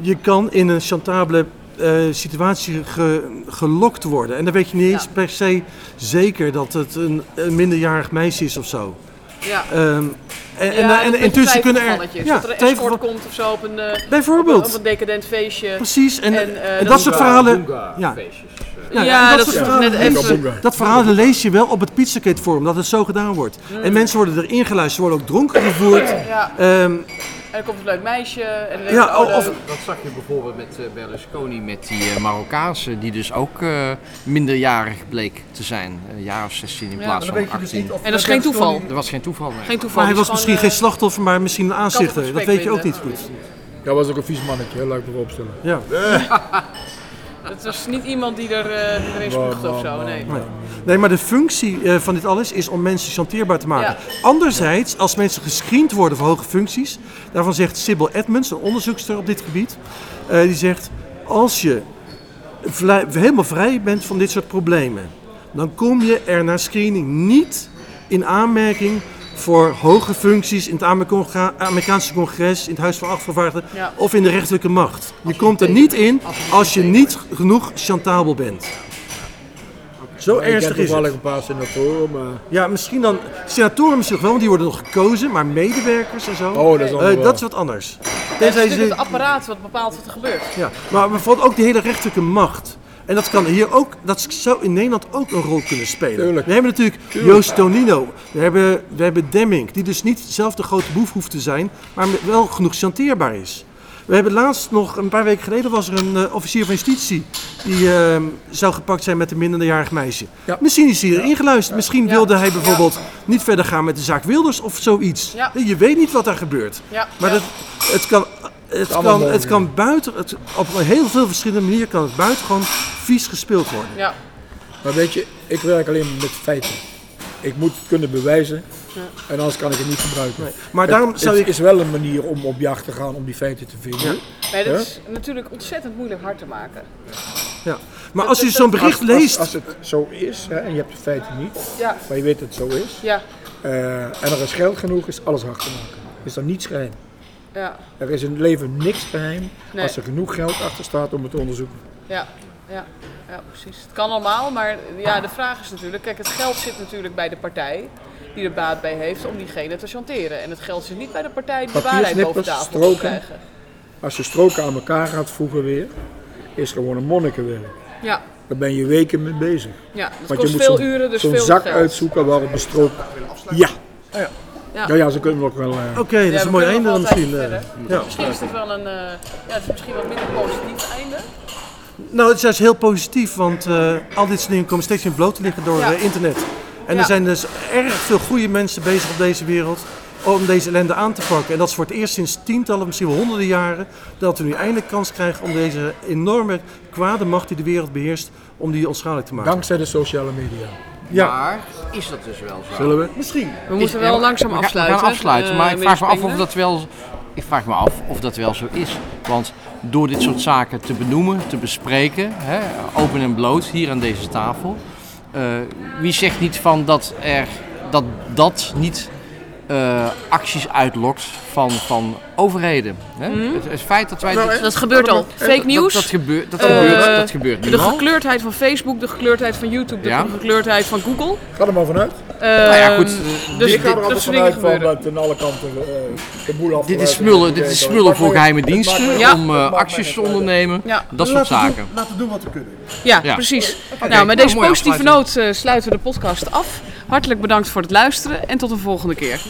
Speaker 12: je kan in een chantabele uh, situatie ge, gelokt worden. En dan weet je niet eens ja. per se zeker dat het een, een minderjarig meisje is of zo.
Speaker 5: Ja.
Speaker 12: Um, en,
Speaker 5: ja,
Speaker 12: en, en intussen kunnen er.
Speaker 5: Ja, dat er een escort komt of zo op een, uh,
Speaker 12: Bijvoorbeeld.
Speaker 5: Op een, op een decadent feestje.
Speaker 12: Precies, en, en,
Speaker 5: uh,
Speaker 12: en dat soort verhalen.
Speaker 9: Ja.
Speaker 5: Ja, ja, dat, dat, is
Speaker 12: verhalen,
Speaker 5: net even.
Speaker 12: Dat verhaal lees je wel op het Pizzagate forum, dat het zo gedaan wordt. Mm. En mensen worden erin geluisterd, worden ook dronken gevoerd.
Speaker 5: Ja.
Speaker 12: Um,
Speaker 5: en er komt een leuk meisje. En dan
Speaker 12: ja,
Speaker 5: oh,
Speaker 12: of,
Speaker 9: dat zag je bijvoorbeeld met uh, Berlusconi, met die uh, Marokkaanse, die dus ook uh, minderjarig bleek te zijn. Een jaar of 16 in
Speaker 5: ja,
Speaker 9: plaats van 18.
Speaker 12: Dus
Speaker 5: en dat is geen toeval.
Speaker 9: Dat was geen toeval. Nee.
Speaker 5: Geen toeval.
Speaker 12: Maar hij was misschien geen slachtoffer, maar misschien een aanzichter. Dat weet je ook niet goed.
Speaker 10: Dat was ook een vies mannetje, laat ik erop stellen.
Speaker 12: Ja.
Speaker 5: Het was niet iemand die, er, uh, die erin spuugde of zo, nee.
Speaker 12: nee. Nee, maar de functie uh, van dit alles is om mensen chanteerbaar te maken. Ja. Anderzijds, als mensen gescreend worden voor hoge functies, daarvan zegt Sybil Edmonds, een onderzoekster op dit gebied, uh, die zegt, als je helemaal vrij bent van dit soort problemen, dan kom je er na screening niet in aanmerking voor hoge functies in het Amerikaanse congres, in het Huis van Afgevaardigden
Speaker 5: ja.
Speaker 12: of in de rechterlijke macht. Je komt er niet in als je niet genoeg chantabel bent. Zo
Speaker 10: maar
Speaker 12: ernstig is het.
Speaker 10: een paar senatoren, maar...
Speaker 12: Ja, misschien dan... Senatoren misschien wel, want die worden nog gekozen, maar medewerkers en zo...
Speaker 10: Oh, dat is,
Speaker 12: uh, dat is wat anders.
Speaker 5: Ja, het is het apparaat wat bepaalt wat er gebeurt.
Speaker 12: Ja, maar bijvoorbeeld ook die hele rechterlijke macht. En dat kan hier ook, dat zou in Nederland ook een rol kunnen spelen.
Speaker 10: Tuurlijk.
Speaker 12: We hebben natuurlijk Tuurlijk. Joost Tonino, we hebben, we hebben Demming, die dus niet zelf de grote boef hoeft te zijn, maar wel genoeg chanteerbaar is. We hebben laatst nog, een paar weken geleden, was er een uh, officier van justitie die uh, zou gepakt zijn met een minderjarig meisje.
Speaker 10: Ja.
Speaker 12: Misschien is hij erin geluisterd. Misschien
Speaker 5: Ja.
Speaker 12: wilde hij bijvoorbeeld niet verder gaan met de zaak Wilders of zoiets.
Speaker 5: Ja.
Speaker 12: Je weet niet wat daar gebeurt.
Speaker 5: Ja.
Speaker 12: Maar
Speaker 5: ja.
Speaker 12: dat, het kan, het kan, het kan buiten, het, op heel veel verschillende manieren kan het buitengewoon vies gespeeld worden.
Speaker 5: Ja.
Speaker 10: Maar weet je, ik werk alleen met feiten. Ik moet het kunnen bewijzen
Speaker 5: Ja.
Speaker 10: en anders kan ik het niet gebruiken.
Speaker 12: Nee, maar
Speaker 10: Het-
Speaker 12: daarom zou
Speaker 10: het
Speaker 12: ik-
Speaker 10: is wel een manier om op jacht te gaan om die feiten te vinden.
Speaker 5: Nee, dat
Speaker 10: Ja?
Speaker 5: is natuurlijk ontzettend moeilijk hard te maken.
Speaker 12: Ja. Maar als je zo'n bericht
Speaker 10: Als- als-
Speaker 12: leest,
Speaker 10: Als, het zo is hè, en je hebt de feiten niet,
Speaker 5: Ja.
Speaker 10: maar je weet dat het zo is,
Speaker 5: Ja,
Speaker 10: eh, en er is geld genoeg, is alles hard te maken. Is er niets geheim.
Speaker 5: ja,
Speaker 10: Er is in het leven niks geheim
Speaker 5: Nee.
Speaker 10: als er genoeg geld achter staat om het te onderzoeken.
Speaker 5: ja, ja, ja, precies. Het kan allemaal, maar ja, de vraag is natuurlijk, kijk, het geld zit natuurlijk bij de partij. die er baat bij heeft om diegene te chanteren. En het geldt dus niet bij de partij die de waarheid boven tafel wil
Speaker 10: stroken.
Speaker 5: krijgen.
Speaker 10: Als je stroken aan elkaar gaat voegen weer, is gewoon een monnikenwerk.
Speaker 5: Ja,
Speaker 10: Daar ben je weken mee bezig.
Speaker 5: ja dat
Speaker 10: Want
Speaker 5: kost
Speaker 10: je moet
Speaker 5: veel
Speaker 10: zo'n-
Speaker 5: uren, dus
Speaker 10: zo'n
Speaker 5: veel
Speaker 10: zak
Speaker 5: geld.
Speaker 10: uitzoeken waarop bestroken. Ja.
Speaker 5: Ja.
Speaker 10: Ja, ja, ze kunnen ook wel. eh,
Speaker 12: Oké, dat is een mooi einde dan misschien. eh. ja.
Speaker 5: Misschien is het wel een, eh, ja, het is misschien wel minder positief einde.
Speaker 12: Nou, het is juist heel positief, want eh, al dit soort dingen komen steeds meer bloot te liggen door
Speaker 5: Ja.
Speaker 12: eh, internet. En
Speaker 5: Ja.
Speaker 12: er zijn dus erg veel goede mensen bezig op deze wereld om deze ellende aan te pakken. En dat is voor het eerst sinds tientallen, misschien wel honderden jaren, dat we nu eindelijk kans krijgen om deze enorme kwade macht die de wereld beheerst, om die onschadelijk te maken.
Speaker 10: Dankzij de sociale media.
Speaker 12: Ja.
Speaker 9: Maar is dat dus wel zo?
Speaker 10: Zullen we?
Speaker 12: Misschien.
Speaker 5: We moeten wel langzaam afsluiten.
Speaker 9: We gaan afsluiten,
Speaker 5: eh,
Speaker 9: maar ik vraag me af of dat wel. Ik vraag me af of dat wel zo is. Want door dit soort zaken te benoemen, te bespreken, hè, open en bloot hier aan deze tafel. eh, wie zegt niet van dat er dat, dat niet eh, acties uitlokt van, van overheden? Hè?
Speaker 5: Mhm.
Speaker 9: Het, het feit dat wij.
Speaker 5: Nou,
Speaker 9: dit-
Speaker 5: dat gebeurt al. Fake
Speaker 9: Dat-
Speaker 5: nieuws.
Speaker 9: Dat, gebeurt, dat,
Speaker 5: Eh,
Speaker 9: gebeurt, dat gebeurt nu
Speaker 5: De gekleurdheid van Facebook, de gekleurdheid van YouTube, de
Speaker 9: Ja.
Speaker 5: gekleurdheid van Google.
Speaker 10: Ga er maar vanuit.
Speaker 5: Eh,
Speaker 9: Nou ja, goed,
Speaker 5: dus
Speaker 10: ik ga er
Speaker 5: dat
Speaker 10: altijd
Speaker 5: soort dingen
Speaker 10: vanuit van
Speaker 5: gebeuren.
Speaker 10: dat aan alle kanten eh, de boel af.
Speaker 9: Dit is smullen, dit is smullen voor geheime diensten
Speaker 5: Ja.
Speaker 9: om eh, acties te ondernemen.
Speaker 5: Ja.
Speaker 9: Dat soort zaken.
Speaker 12: doen- laten we doen wat we kunnen.
Speaker 5: Ja,
Speaker 9: Ja.
Speaker 5: precies. Nou, met
Speaker 9: nou,
Speaker 5: deze positieve noot eh, sluiten we de podcast af. Hartelijk bedankt voor het luisteren en tot de volgende keer.